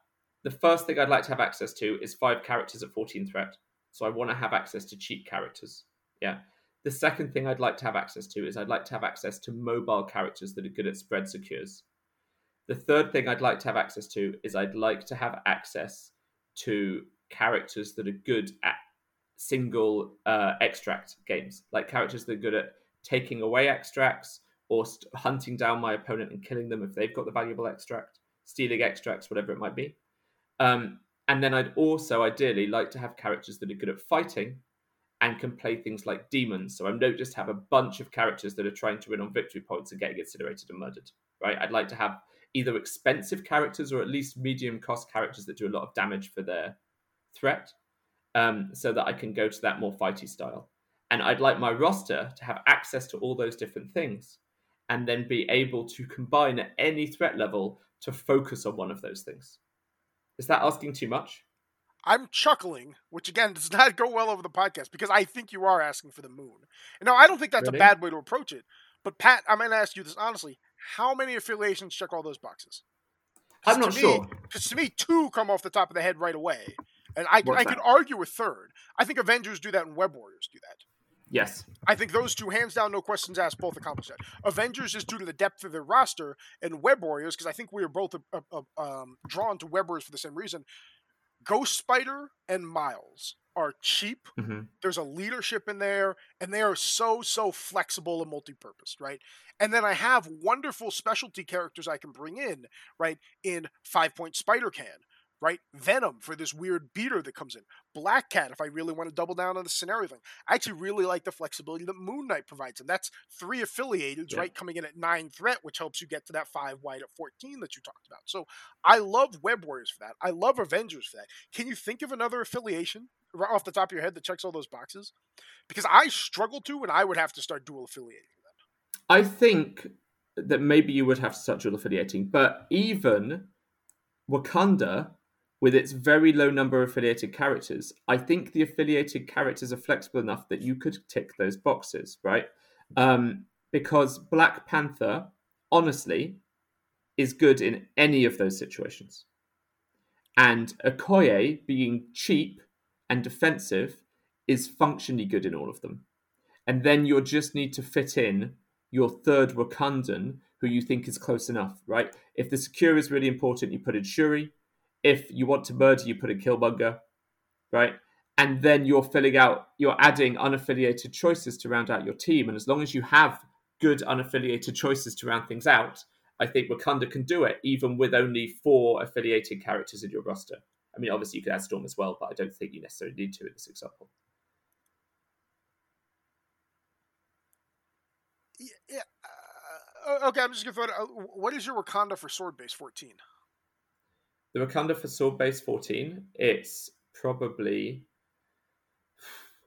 the first thing I'd like to have access to is five characters at 14 threat. So I want to have access to cheap characters. Yeah. The second thing I'd like to have access to is I'd like to have access to mobile characters that are good at spread secures. The third thing I'd like to have access to is I'd like to have access to characters that are good at single uh, extract games, like characters that are good at taking away extracts or st- hunting down my opponent and killing them if they've got the valuable extract, stealing extracts, whatever it might be. Um, and then I'd also ideally like to have characters that are good at fighting and can play things like demons. So I don't just have a bunch of characters that are trying to win on victory points and getting incinerated and murdered. Right? I'd like to have either expensive characters or at least medium cost characters that do a lot of damage for their threat, um, so that I can go to that more fighty style. And I'd like my roster to have access to all those different things and then be able to combine at any threat level to focus on one of those things. Is that asking too much? I'm chuckling, which again does not go well over the podcast because I think you are asking for the moon. And no, I don't think that's Really? a bad way to approach it. But Pat, I'm going to ask you this honestly: How many affiliations check all those boxes? I'm not me- sure. Because to me, two come off the top of the head right away, and I, What's I could argue a third. I think Avengers do that, and Web Warriors do that. Yes. I think those two, hands down, no questions asked, both accomplish that. Avengers is due to the depth of their roster, and Web Warriors, because I think we are both uh, uh, um, drawn to Web Warriors for the same reason. Ghost Spider and Miles are cheap. hmm There's a leadership in there, and they are so, so flexible and multi purposed, right? And then I have wonderful specialty characters I can bring in, right? In Five Point Spider Can, right? Venom for this weird beater that comes in. Black Cat, if I really want to double down on the scenario thing. I actually really like the flexibility that Moon Knight provides. And that's three affiliated, Yeah. right? Coming in at nine threat, which helps you get to that five wide at 14 that you talked about. So I love Web Warriors for that. I love Avengers for that. Can you think of another affiliation right off the top of your head that checks all those boxes? Because I struggle to, and I would have to start dual affiliating. Them. I think that maybe you would have to start dual affiliating, but even Wakanda, with its very low number of affiliated characters, I think the affiliated characters are flexible enough that you could tick those boxes, right? Um, because Black Panther, honestly, is good in any of those situations. And Okoye, being cheap and defensive, is functionally good in all of them. And then you'll just need to fit in your third Wakandan who you think is close enough, right? If the secure is really important, you put in Shuri. If you want to murder, you put in Killmonger, right? And then you're filling out, you're adding unaffiliated choices to round out your team. And as long as you have good unaffiliated choices to round things out, I think Wakanda can do it, even with only four affiliated characters in your roster. I mean, obviously you could add Storm as well, but I don't think you necessarily need to in this example. Yeah. yeah uh, okay, I'm just gonna it. Uh, what is your Wakanda for Sword Base 14? The Wakanda for Sword Base 14, it's probably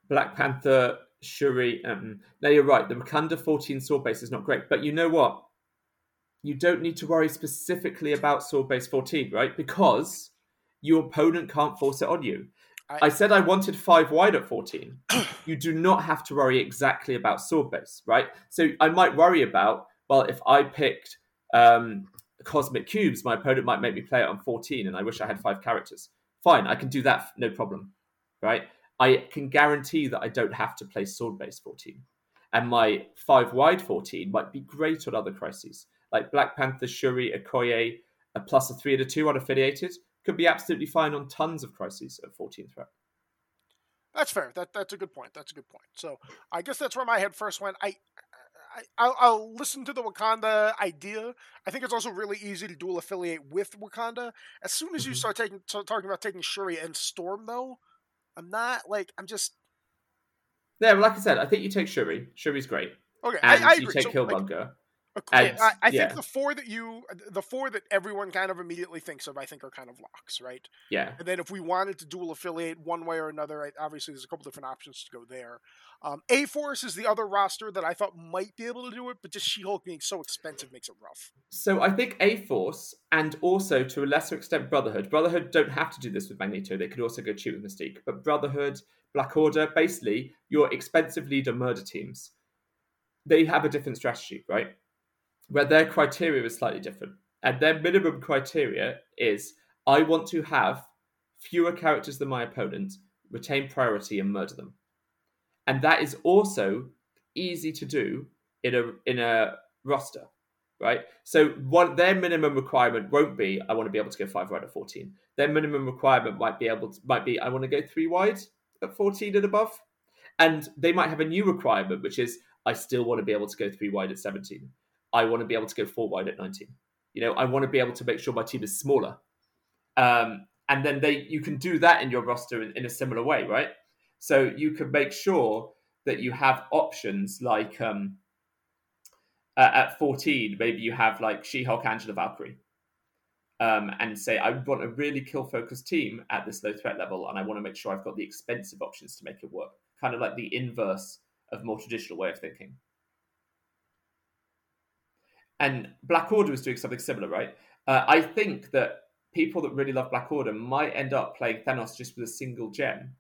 Black Panther, Shuri. Um, now you're right, the Wakanda 14 Sword Base is not great, but you know what? You don't need to worry specifically about Sword Base 14, right? Because your opponent can't force it on you. I- I said I wanted five wide at 14. you do not have to worry exactly about sword base, right? So I might worry about, well, if I picked um, cosmic cubes, my opponent might make me play it on 14 and I wish I had five characters. Fine, I can do that, no problem, right? I can guarantee that I don't have to play sword base 14. And my five wide 14 might be great on other crises, like Black Panther, Shuri, Okoye, a plus a three and a two unaffiliated could be absolutely fine on tons of crises at 14 threat. That's fair. That that's a good point. That's a good point. So I guess that's where my head first went. I I'll, I'll listen to the Wakanda idea. I think it's also really easy to dual affiliate with Wakanda. As soon as you Mhm. start taking t- talking about taking Shuri and Storm, though, I'm not like I'm just Yeah, well, like I said, I think you take Shuri. Shuri's great. okay. And I, I you agree. take So, Killmonger. Okay, And- I, I yeah. think the four that you, the four that everyone kind of immediately thinks of, I think are kind of locks, right? yeah. And then if we wanted to dual affiliate one way or another, I, obviously there's a couple different options to go there. Um, A Force is the other roster that I thought might be able to do it, but just She Hulk being so expensive makes it rough. So I think A Force and also to a lesser extent Brotherhood. Brotherhood don't have to do this with Magneto. They could also go cheap with Mystique. But Brotherhood, Black Order, basically your expensive leader murder teams, they have a different strategy, right? Where their criteria is slightly different. And their minimum criteria is I want to have fewer characters than my opponent, retain priority, and murder them. And that is also easy to do in a in a roster right? So one their minimum requirement won't be I want to be able to go five wide at fourteen. Their minimum requirement might be able to might be I want to go three wide at fourteen and above, and they might have a new requirement which is I still want to be able to go three wide at seventeen. I want to be able to go four wide at nineteen. You know, I want to be able to make sure my team is smaller, um, and then they you can do that in your roster in, in a similar way, right? So you can make sure that you have options like. Um, uh, at 14, maybe you have like She Hulk, Angela Valkyrie, um, and say I want a really kill focused team at this low threat level, and I want to make sure I've got the expensive options to make it work. Kind of like the inverse of more traditional way of thinking. And Black Order is doing something similar, right? Uh, I think that people that really love Black Order might end up playing Thanos just with a single gem,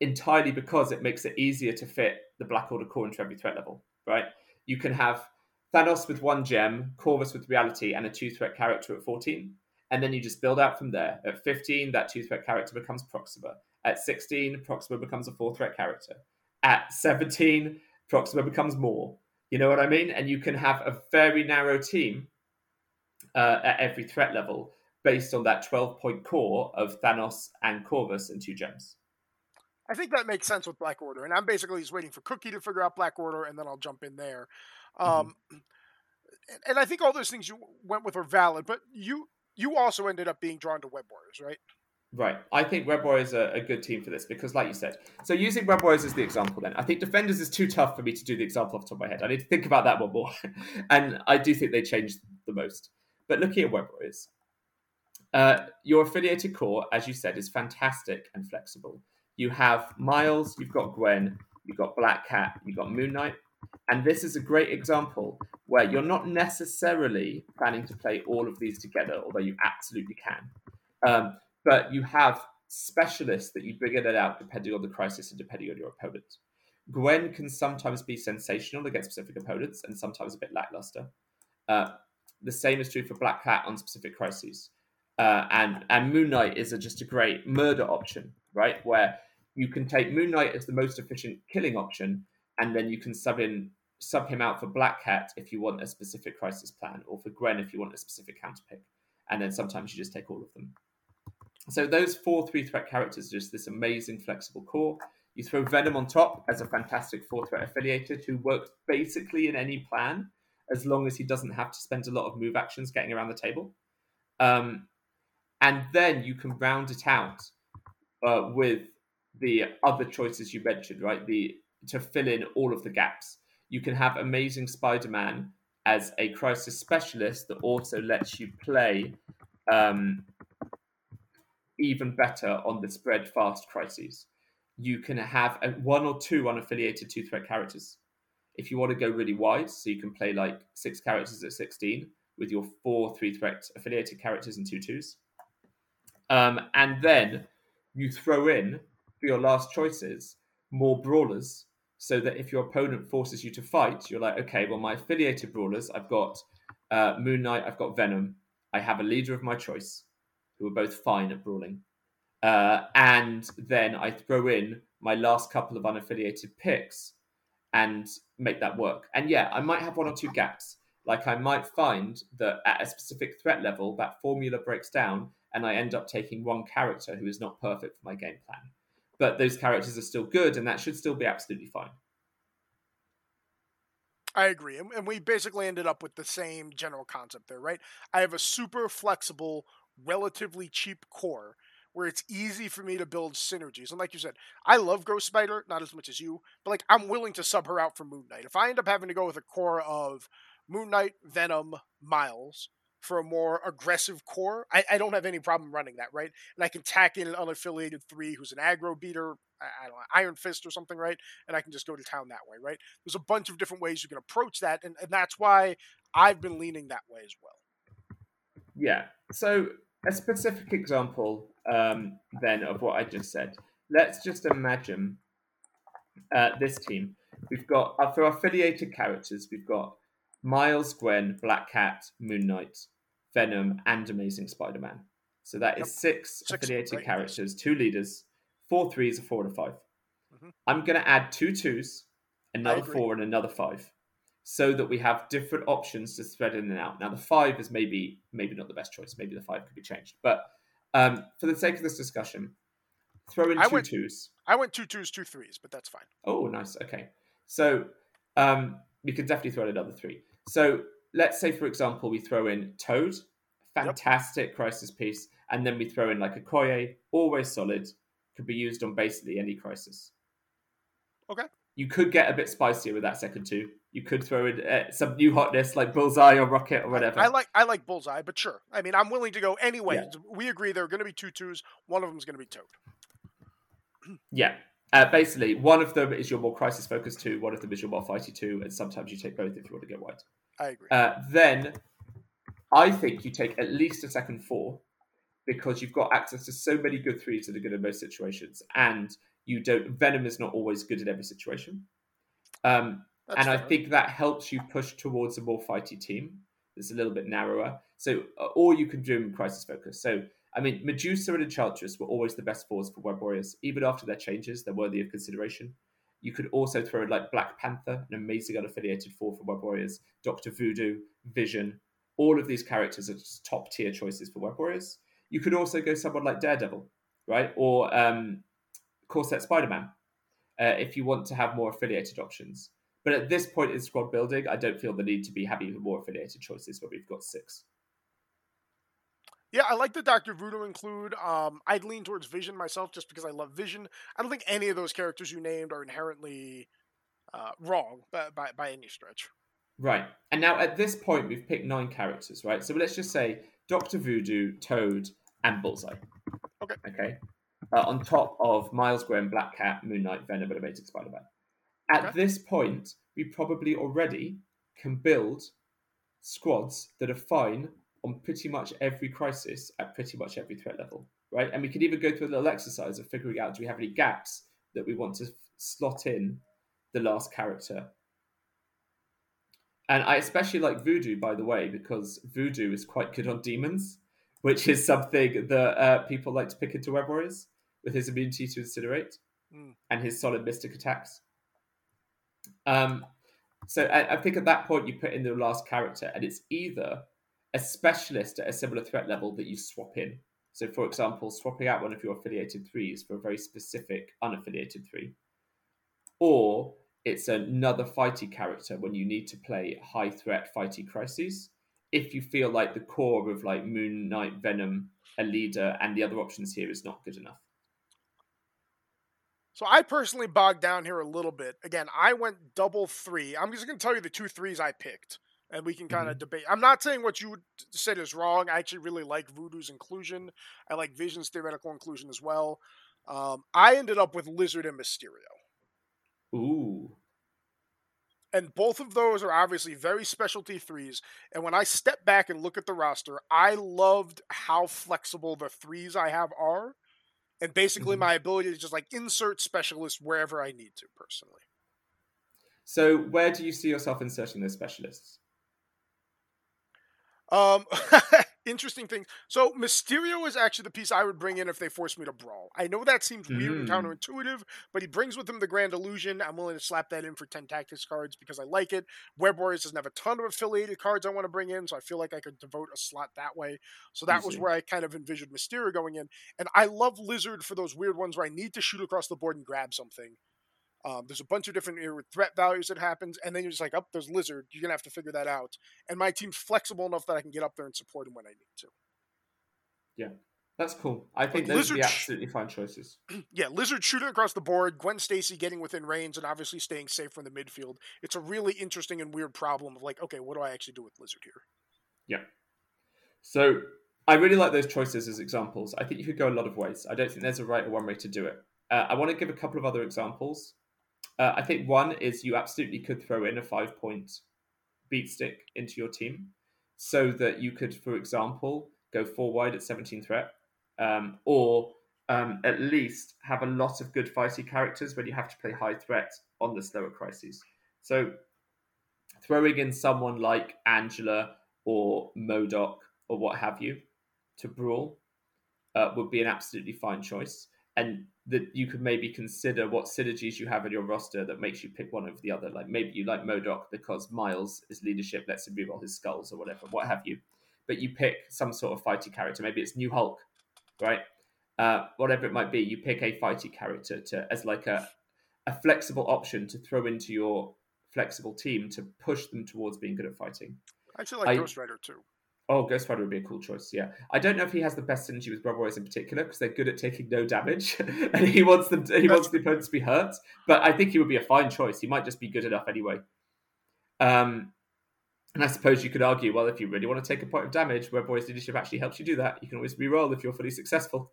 entirely because it makes it easier to fit the Black Order core into every threat level, right? You can have Thanos with one gem, Corvus with reality, and a two threat character at 14. And then you just build out from there. At 15, that two threat character becomes Proxima. At 16, Proxima becomes a four threat character. At 17, Proxima becomes more. You know what I mean? And you can have a very narrow team uh, at every threat level based on that 12 point core of Thanos and Corvus and two gems. I think that makes sense with Black Order, and I'm basically just waiting for Cookie to figure out Black Order, and then I'll jump in there. Mm-hmm. Um, and, and I think all those things you went with are valid, but you you also ended up being drawn to Web Warriors, right? Right. I think Web Warriors are a good team for this because, like you said, so using Web Warriors as the example, then I think Defenders is too tough for me to do the example off the top of my head. I need to think about that one more, and I do think they changed the most. But looking at Web Warriors, uh, your affiliated core, as you said, is fantastic and flexible. You have Miles, you've got Gwen, you've got Black Cat, you've got Moon Knight, and this is a great example where you're not necessarily planning to play all of these together, although you absolutely can. Um, but you have specialists that you bring in and out depending on the crisis and depending on your opponent. Gwen can sometimes be sensational against specific opponents and sometimes a bit lackluster. Uh, the same is true for Black Cat on specific crises. Uh, and and Moon Knight is a, just a great murder option, right? Where you can take Moon Knight as the most efficient killing option, and then you can sub in sub him out for Black Cat if you want a specific crisis plan, or for Gwen if you want a specific counter pick, and then sometimes you just take all of them. So those four three threat characters are just this amazing flexible core. You throw Venom on top as a fantastic four threat affiliated who works basically in any plan as long as he doesn't have to spend a lot of move actions getting around the table. Um, and then you can round it out uh, with the other choices you mentioned, right? The to fill in all of the gaps. You can have Amazing Spider-Man as a crisis specialist that also lets you play um, even better on the spread fast crises. You can have a, one or two unaffiliated two threat characters. If you want to go really wide, so you can play like six characters at 16 with your four three threat affiliated characters and two twos. Um, and then you throw in for your last choices more brawlers so that if your opponent forces you to fight, you're like, okay, well, my affiliated brawlers, I've got uh, Moon Knight, I've got Venom, I have a leader of my choice who are both fine at brawling. Uh, and then I throw in my last couple of unaffiliated picks and make that work. And yeah, I might have one or two gaps. Like I might find that at a specific threat level, that formula breaks down and I end up taking one character who is not perfect for my game plan. But those characters are still good, and that should still be absolutely fine. I agree. And, and we basically ended up with the same general concept there, right? I have a super flexible, relatively cheap core where it's easy for me to build synergies. And like you said, I love Ghost Spider, not as much as you, but like I'm willing to sub her out for Moon Knight. If I end up having to go with a core of Moon Knight, Venom, Miles, for a more aggressive core, I, I, don't have any problem running that, right? And I can tack in an unaffiliated three who's an aggro beater, I, I don't know, Iron Fist or something, right? And I can just go to town that way, right? There's a bunch of different ways you can approach that, and, and that's why I've been leaning that way as well. Yeah. So a specific example um, then of what I just said. Let's just imagine uh, this team. We've got uh, for affiliated characters, we've got Miles, Gwen, Black Cat, Moon Knight, Venom, and Amazing Spider Man. So that is six, six, affiliated right. characters, two leaders, four threes, a four and a 5 i mm-hmm. I'm going to add two twos, another four, and another five, so that we have different options to spread in and out. Now, the five is maybe maybe not the best choice. Maybe the five could be changed, but um, for the sake of this discussion, throw in I two went, twos. I went two twos, two threes, but that's fine. Oh, nice. Okay, so um, we can definitely throw in another three. So let's say, for example, we throw in Toad, fantastic yep. crisis piece, and then we throw in like Okoye, always solid, could be used on basically any crisis. Okay. You could get a bit spicier with that second two. You could throw in uh, some new hotness like Bullseye or Rocket or whatever. I like I like Bullseye, but sure. I mean, I'm willing to go anyway. Yeah. We agree there are going to be two twos. One of them is going to be Toad. Yeah. Uh, basically, one of them is your more crisis focused two, one of them is your more fighty two, and sometimes you take both if you want to get wide. I agree. Uh, then I think you take at least a second four because you've got access to so many good threes that are good in most situations, and you don't. Venom is not always good in every situation, um, and I think that helps you push towards a more fighty team that's a little bit narrower. So, uh, or you can do in crisis focus. So, I mean, Medusa and Enchantress were always the best fours for Web Warriors, even after their changes. They're worthy of consideration. You could also throw in like Black Panther, an amazing unaffiliated four for Web Warriors, Doctor Voodoo, Vision. All of these characters are just top tier choices for Web Warriors. You could also go someone like Daredevil, right? Or um, Corset Spider Man, uh, if you want to have more affiliated options. But at this point in squad building, I don't feel the need to be having even more affiliated choices where we've got six. Yeah, I like the Doctor Voodoo include. Um, I'd lean towards Vision myself just because I love Vision. I don't think any of those characters you named are inherently uh, wrong by, by by any stretch. Right. And now at this point, we've picked nine characters, right? So let's just say Doctor Voodoo, Toad, and Bullseye. Okay. Okay. Uh, on top of Miles Gwen, Black Cat, Moon Knight, Venom, and Amazing Spider Man. At Okay. this point, we probably already can build squads that are fine on pretty much every crisis at pretty much every threat level, right? And we could even go through a little exercise of figuring out do we have any gaps that we want to slot in the last character and I especially like Voodoo, by the way, because Voodoo is quite good on demons, which is something that uh, people like to pick into Web Warriors with his immunity to incinerate Mm. and his solid mystic attacks. Um, so I, I think at that point you put in the last character, and it's either a specialist at a similar threat level that you swap in. So, for example, swapping out one of your affiliated threes for a very specific unaffiliated three, or it's another fighty character when you need to play high threat fighty crises. If you feel like the core of like Moon Knight, Venom, a leader, and the other options here is not good enough. So I personally bogged down here a little bit. Again, I went double three. I'm just going to tell you the two threes I picked, and we can kind of debate. I'm not saying what you said is wrong. I actually really like Voodoo's inclusion. I like Vision's theoretical inclusion as well. Um, I ended up with Lizard and Mysterio. Ooh, And both of those are obviously very specialty threes. And when I step back and look at the roster, I loved how flexible the threes I have are. And basically Mhm. my ability to just like insert specialists wherever I need to personally. so where do you see yourself inserting those specialists? Um, interesting thing. So Mysterio is actually the piece I would bring in if they forced me to brawl. I know that seems weird and Mm. counterintuitive, but he brings with him the Grand Illusion. I'm willing to slap that in for 10 tactics cards because I like it. Web Warriors doesn't have a ton of affiliated cards I want to bring in, so I feel like I could devote a slot that way. So that was where I kind of envisioned Mysterio going in. And I love Lizard for those weird ones where I need to shoot across the board and grab something. Um, there's a bunch of different threat values that happens, and then you're just like, "Up, there's lizard." You're gonna have to figure that out. And my team's flexible enough that I can get up there and support him when I need to. Yeah, that's cool. I think Like those Lizard sh- absolutely fine choices. Yeah, lizard shooting across the board. Gwen Stacy getting within range and obviously staying safe from the midfield. It's a really interesting and weird problem of like, okay, what do I actually do with lizard here? Yeah. So I really like those choices as examples. I think you could go a lot of ways. I don't think there's a right or one way to do it. Uh, I want to give a couple of other examples. Uh, I think one is you absolutely could throw in a five point beat stick into your team so that you could, for example, go four wide at 17 threat um, or um, at least have a lot of good fighty characters when you have to play high threat on the slower crises. So throwing in someone like Angela or MODOK or what have you to brawl uh, would be an absolutely fine choice. And that you could maybe consider what synergies you have in your roster that makes you pick one over the other. Like maybe you like MODOK because Miles' is leadership lets him reroll his skulls or whatever, what have you. But you pick some sort of fighty character. Maybe it's New Hulk, right? Uh, whatever it might be, you pick a fighty character to as like a a flexible option to throw into your flexible team to push them towards being good at fighting. I actually like I- Ghost Rider too. Oh, Ghost Rider would be a cool choice. Yeah, I don't know if he has the best synergy with Warriors in particular because they're good at taking no damage, and he wants them. To, he wants the opponents to be hurt. But I think he would be a fine choice. He might just be good enough anyway. Um, and I suppose you could argue, well, if you really want to take a point of damage, Web Warriors leadership actually helps you do that. You can always re-roll if you're fully successful.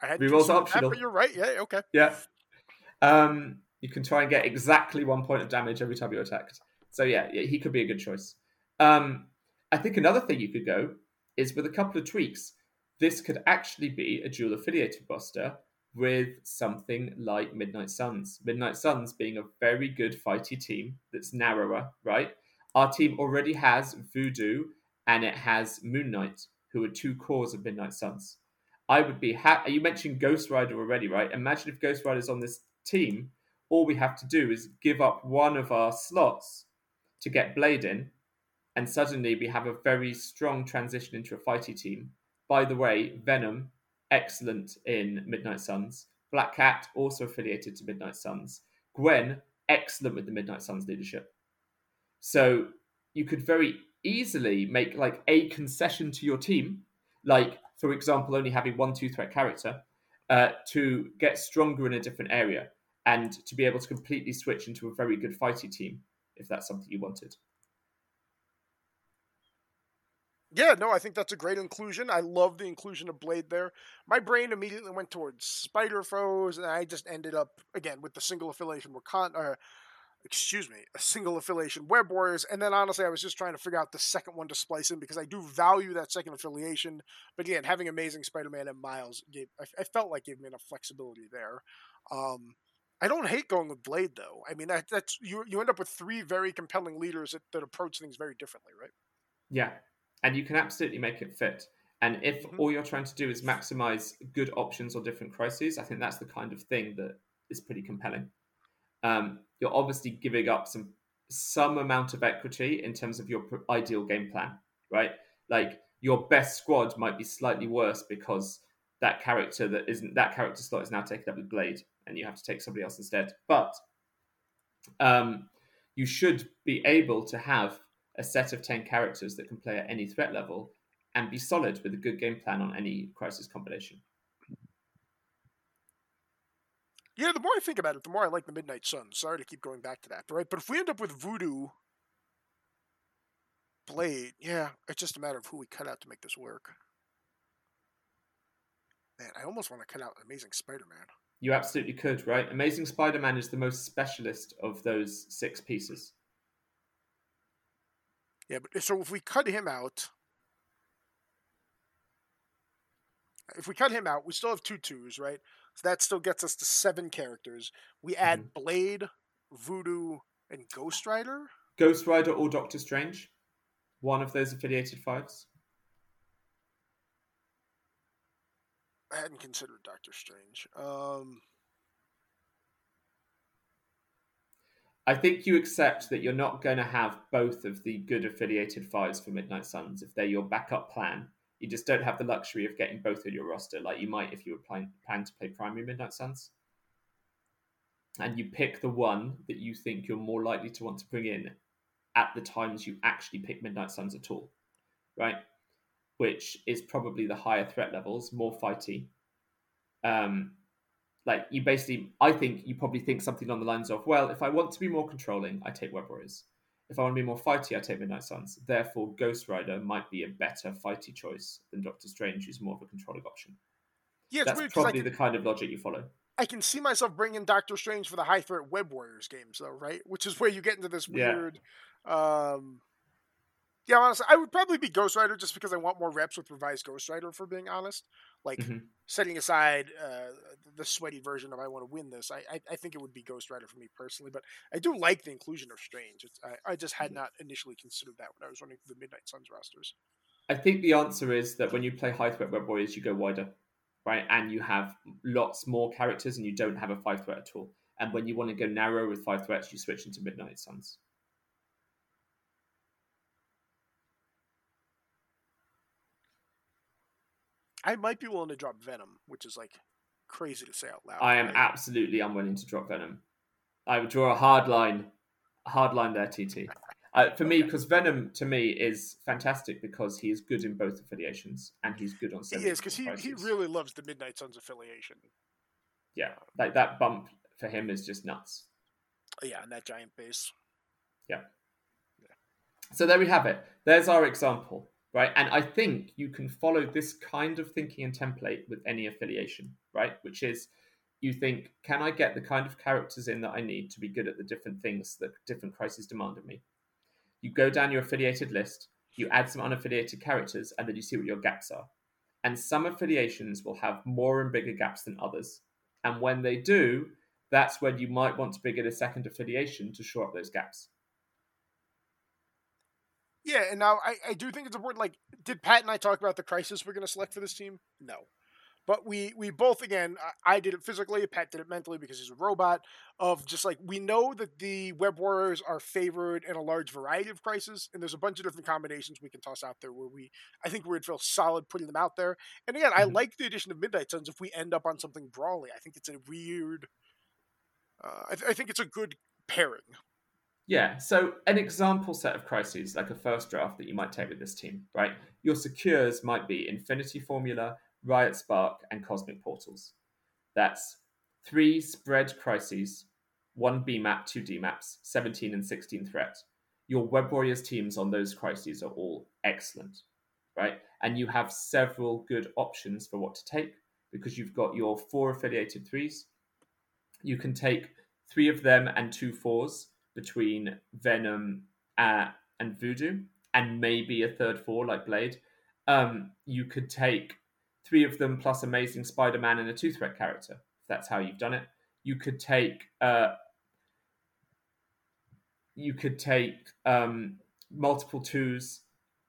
I had Rerolls considered that, optional. but you're right. Yeah, okay. Yeah. Um, you can try and get exactly one point of damage every time you're attacked. So yeah, yeah, he could be a good choice. Um, I think another thing you could go is with a couple of tweaks. This could actually be a dual affiliated buster with something like Midnight Suns. Midnight Suns being a very good fighty team that's narrower, right? Our team already has Voodoo and it has Moon Knight, who are two cores of Midnight Suns. I would be happy. You mentioned Ghost Rider already, right? Imagine if Ghost Rider's on this team. All we have to do is give up one of our slots to get Blade in, and suddenly we have a very strong transition into a fighty team. By the way, Venom, excellent in Midnight Suns. Black Cat, also affiliated to Midnight Suns. Gwen, excellent with the Midnight Suns leadership. So you could very easily make like a concession to your team, like for example, only having one two threat character, uh, to get stronger in a different area and to be able to completely switch into a very good fighty team if that's something you wanted. Yeah, no, I think that's a great inclusion. I love the inclusion of Blade there. My brain immediately went towards Spider Foes, and I just ended up again with the single affiliation Wakanda. Excuse me, a single affiliation Web Warriors, and then honestly, I was just trying to figure out the second one to splice in because I do value that second affiliation. But again, having Amazing Spider-Man and Miles gave I, I felt like gave me enough flexibility there. Um, I don't hate going with Blade though. I mean, that, that's you you end up with three very compelling leaders that, that approach things very differently, right? Yeah, and you can absolutely make it fit. And if Mhm. all you're trying to do is maximize good options on different crises, I think that's the kind of thing that is pretty compelling. Um, you're obviously giving up some some amount of equity in terms of your ideal game plan, right? Like your best squad might be slightly worse because that character that isn't that character slot is now taken up with Blade, and you have to take somebody else instead. But um, you should be able to have a set of 10 characters that can play at any threat level and be solid with a good game plan on any crisis combination. Yeah, the more I think about it, the more I like the Midnight Sun. Sorry to keep going back to that, right? But if we end up with Voodoo Blade, yeah, it's just a matter of who we cut out to make this work. Man, I almost want to cut out Amazing Spider-Man. You absolutely could, right? Amazing Spider Man is the most specialist of those six pieces. Yeah, but so if we cut him out, if we cut him out, we still have two twos, right? So that still gets us to seven characters. We add Blade, Voodoo, and Ghost Rider. Ghost Rider or Doctor Strange, one of those affiliated fives. I hadn't considered Doctor Strange. Um, I think you accept that you're not going to have both of the good affiliated fives for Midnight Suns if they're your backup plan. You just don't have the luxury of getting both in your roster like you might if you were plan- planning to play primary Midnight Suns. And you pick the one that you think you're more likely to want to bring in at the times you actually pick Midnight Suns at all, right? Which is probably the higher threat levels, more fighty. Um, like you basically i think you probably think something along the lines of well if i want to be more controlling i take web warriors if i want to be more fighty i take midnight suns therefore ghost rider might be a better fighty choice than doctor strange who's more of a controlling option yeah, it's that's weird probably can, the kind of logic you follow I can see myself bringing Doctor Strange for the high threat Web Warriors games, though, right? Which is where you get into this Yeah. weird. Um, yeah, honestly, I would probably be Ghost Rider just because I want more reps with revised Ghost Rider. For being honest, like Mhm. setting aside uh, the sweaty version of I want to win this, I, I I think it would be Ghost Rider for me personally. But I do like the inclusion of Strange. It's, I I just had not initially considered that when I was running the Midnight Suns rosters. i think the answer is that when you play high threat web warriors you go wider right and you have lots more characters and you don't have a five threat at all and when you want to go narrow with five threats you switch into midnight suns I might be willing to drop Venom, which is like crazy to say out loud. I am right? absolutely unwilling to drop Venom. I would draw a hard line, a hard line there, TT. Uh, for me, because Venom to me is fantastic because he is good in both affiliations and he's good on. He is because he, he really loves the Midnight Suns affiliation. yeah, like that bump for him is just nuts. Yeah, and that giant base. Yeah. So there we have it. There's our example, right? And I think you can follow this kind of thinking and template with any affiliation, right? Which is you think, can I get the kind of characters in that I need to be good at the different things that different crises demand of me? You go down your affiliated list, you add some unaffiliated characters, and then you see what your gaps are. And some affiliations will have more and bigger gaps than others. And when they do, that's when you might want to begin a second affiliation to shore up those gaps. Yeah, and now I, I do think it's important. Like, did Pat and I talk about the crisis we're going to select for this team? No. But we we both again I, I did it physically, Pat did it mentally because he's a robot. Of just like we know that the Web Warriors are favored in a large variety of crises, and there's a bunch of different combinations we can toss out there where we I think we would feel solid putting them out there. And again, I Mhm. like the addition of Midnight Suns if we end up on something brawly. I think it's a weird. Uh, I, th- I think it's a good pairing. Yeah, so an example set of crises, like a first draft that you might take with this team, right? Your secures might be Infinity Formula, Riot Spark, and Cosmic Portals. That's three spread crises, one B map, two D maps, 17 and 16 threat. Your Web Warriors teams on those crises are all excellent, right? And you have several good options for what to take because you've got your four affiliated threes. You can take three of them and two fours between Venom uh, and Voodoo, and maybe a third four like Blade. Um, you could take three of them plus Amazing Spider-Man and a two threat character. If that's how you've done it, you could take uh, you could take um, multiple twos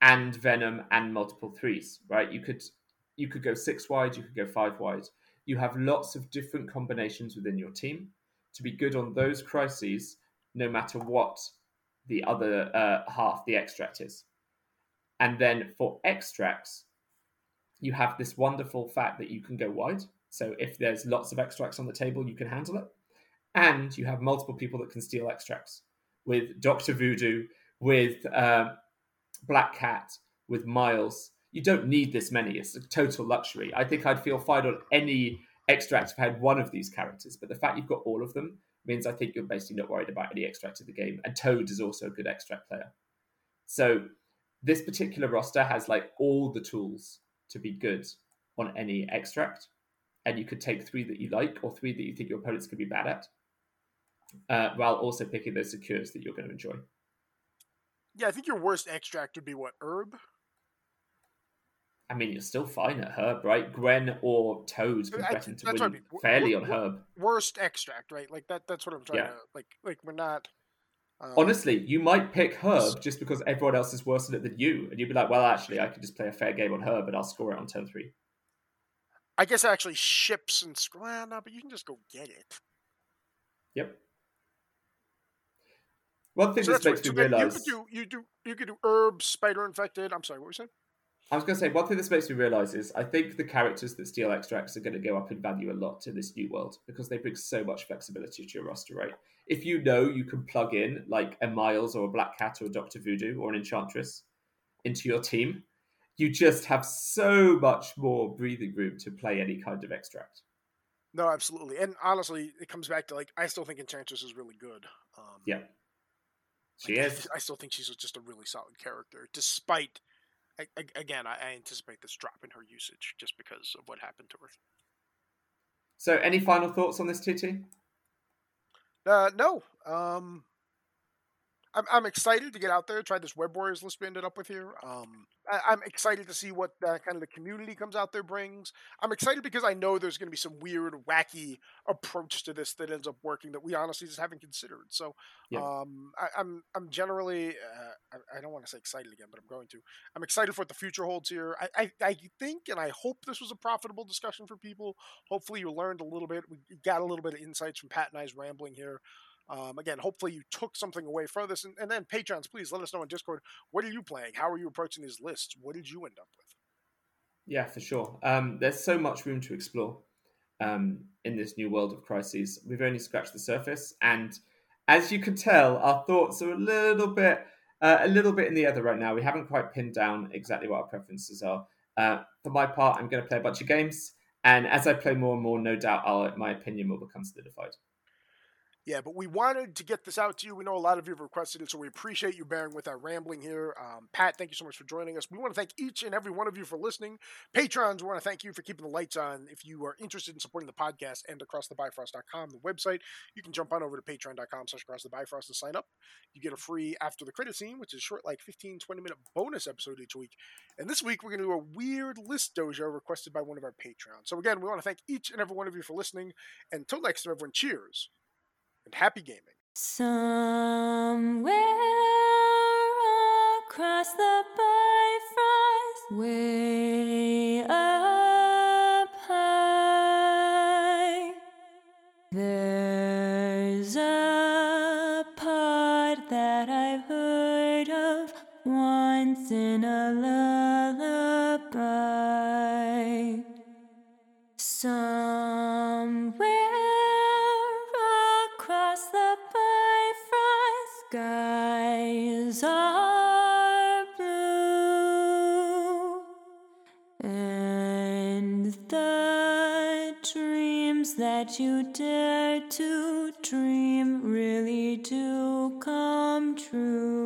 and Venom and multiple threes. Right? You could you could go six wide. You could go five wide. You have lots of different combinations within your team to be good on those crises no matter what the other uh, half the extract is. And then for extracts, you have this wonderful fact that you can go wide. So if there's lots of extracts on the table, you can handle it. And you have multiple people that can steal extracts with Dr. Voodoo, with uh, Black Cat, with Miles. You don't need this many. It's a total luxury. I think I'd feel fine on any extract if I had one of these characters. But the fact you've got all of them means I think you're basically not worried about any extract of the game. And Toad is also a good extract player. So this particular roster has like all the tools to be good on any extract. And you could take three that you like or three that you think your opponents could be bad at, uh, while also picking those secures that you're going to enjoy. Yeah, I think your worst extract would be what herb. I mean, you're still fine at Herb, right? Gwen or Toad can threaten to what I win mean. Fairly on Herb. worst extract, right? Like that. That's what I'm trying Yeah. to like. Like we're not. Um, Honestly, you might pick Herb just because everyone else is worse at it than you, and you'd be like, "Well, actually, I could just play a fair game on Herb, and I'll score it on turn three. I guess actually ships and sc- well, no, but you can just go get it. Yep. One thing So this that's makes me then you could do you do you could do herb, spider infected. I'm sorry, what were you saying? I was going to say one thing this makes me realize is I think the characters that steal extracts are going to go up in value a lot in this new world because they bring so much flexibility to your roster, right? If you know you can plug in like a Miles or a Black Cat or a Doctor Voodoo or an Enchantress into your team, you just have so much more breathing room to play any kind of extract. No, absolutely. And honestly, it comes back to like I still think Enchantress is really good. Um, Yeah. She like, is. I still think she's just a really solid character, despite. I, I- again, I, I anticipate this drop in her usage just because of what happened to her. So, any final thoughts on this, TT? Uh, no. Um, I'm I'm excited to get out there, try this Web Warriors list we ended up with here. Um, I, I'm excited to see what uh, kind of the community comes out there brings. I'm excited because I know there's going to be some weird, wacky approach to this that ends up working that we honestly just haven't considered. So, Yeah. um, I, I'm I'm generally uh, I, I don't want to say excited again, but I'm going to. I'm excited for what the future holds here. I, I I think and I hope this was a profitable discussion for people. Hopefully, you learned a little bit. We got a little bit of insights from Pat and I's rambling here. Um, again, hopefully you took something away from this. And, and then, patrons, please let us know in Discord what are you playing? How are you approaching these lists? What did you end up with? Yeah, for sure. Um, there's so much room to explore um, in this new world of crises. We've only scratched the surface, and as you can tell, our thoughts are a little bit uh, a little bit in the other right now. We haven't quite pinned down exactly what our preferences are. Uh, for my part, I'm going to play a bunch of games, and as I play more and more, no doubt I'll, my opinion will become solidified. Yeah, but we wanted to get this out to you. We know a lot of you have requested it, so we appreciate you bearing with our rambling here. Um, Pat, thank you so much for joining us. We want to thank each and every one of you for listening. Patrons, we want to thank you for keeping the lights on. If you are interested in supporting the podcast and acrossthebifrost.com, the Bifrost.com, the website, you can jump on over to patreon.com slash acrossthebifrost to sign up. You get a free after the credit scene, which is short, like 15, 20 minute bonus episode each week. And this week, we're going to do a weird list dojo requested by one of our patrons. So again, we want to thank each and every one of you for listening. And till next time, everyone, cheers and happy gaming. Somewhere across the Bifrost, way up high, there's a pod that I've heard of once in a lullaby. You dare to dream really do come true.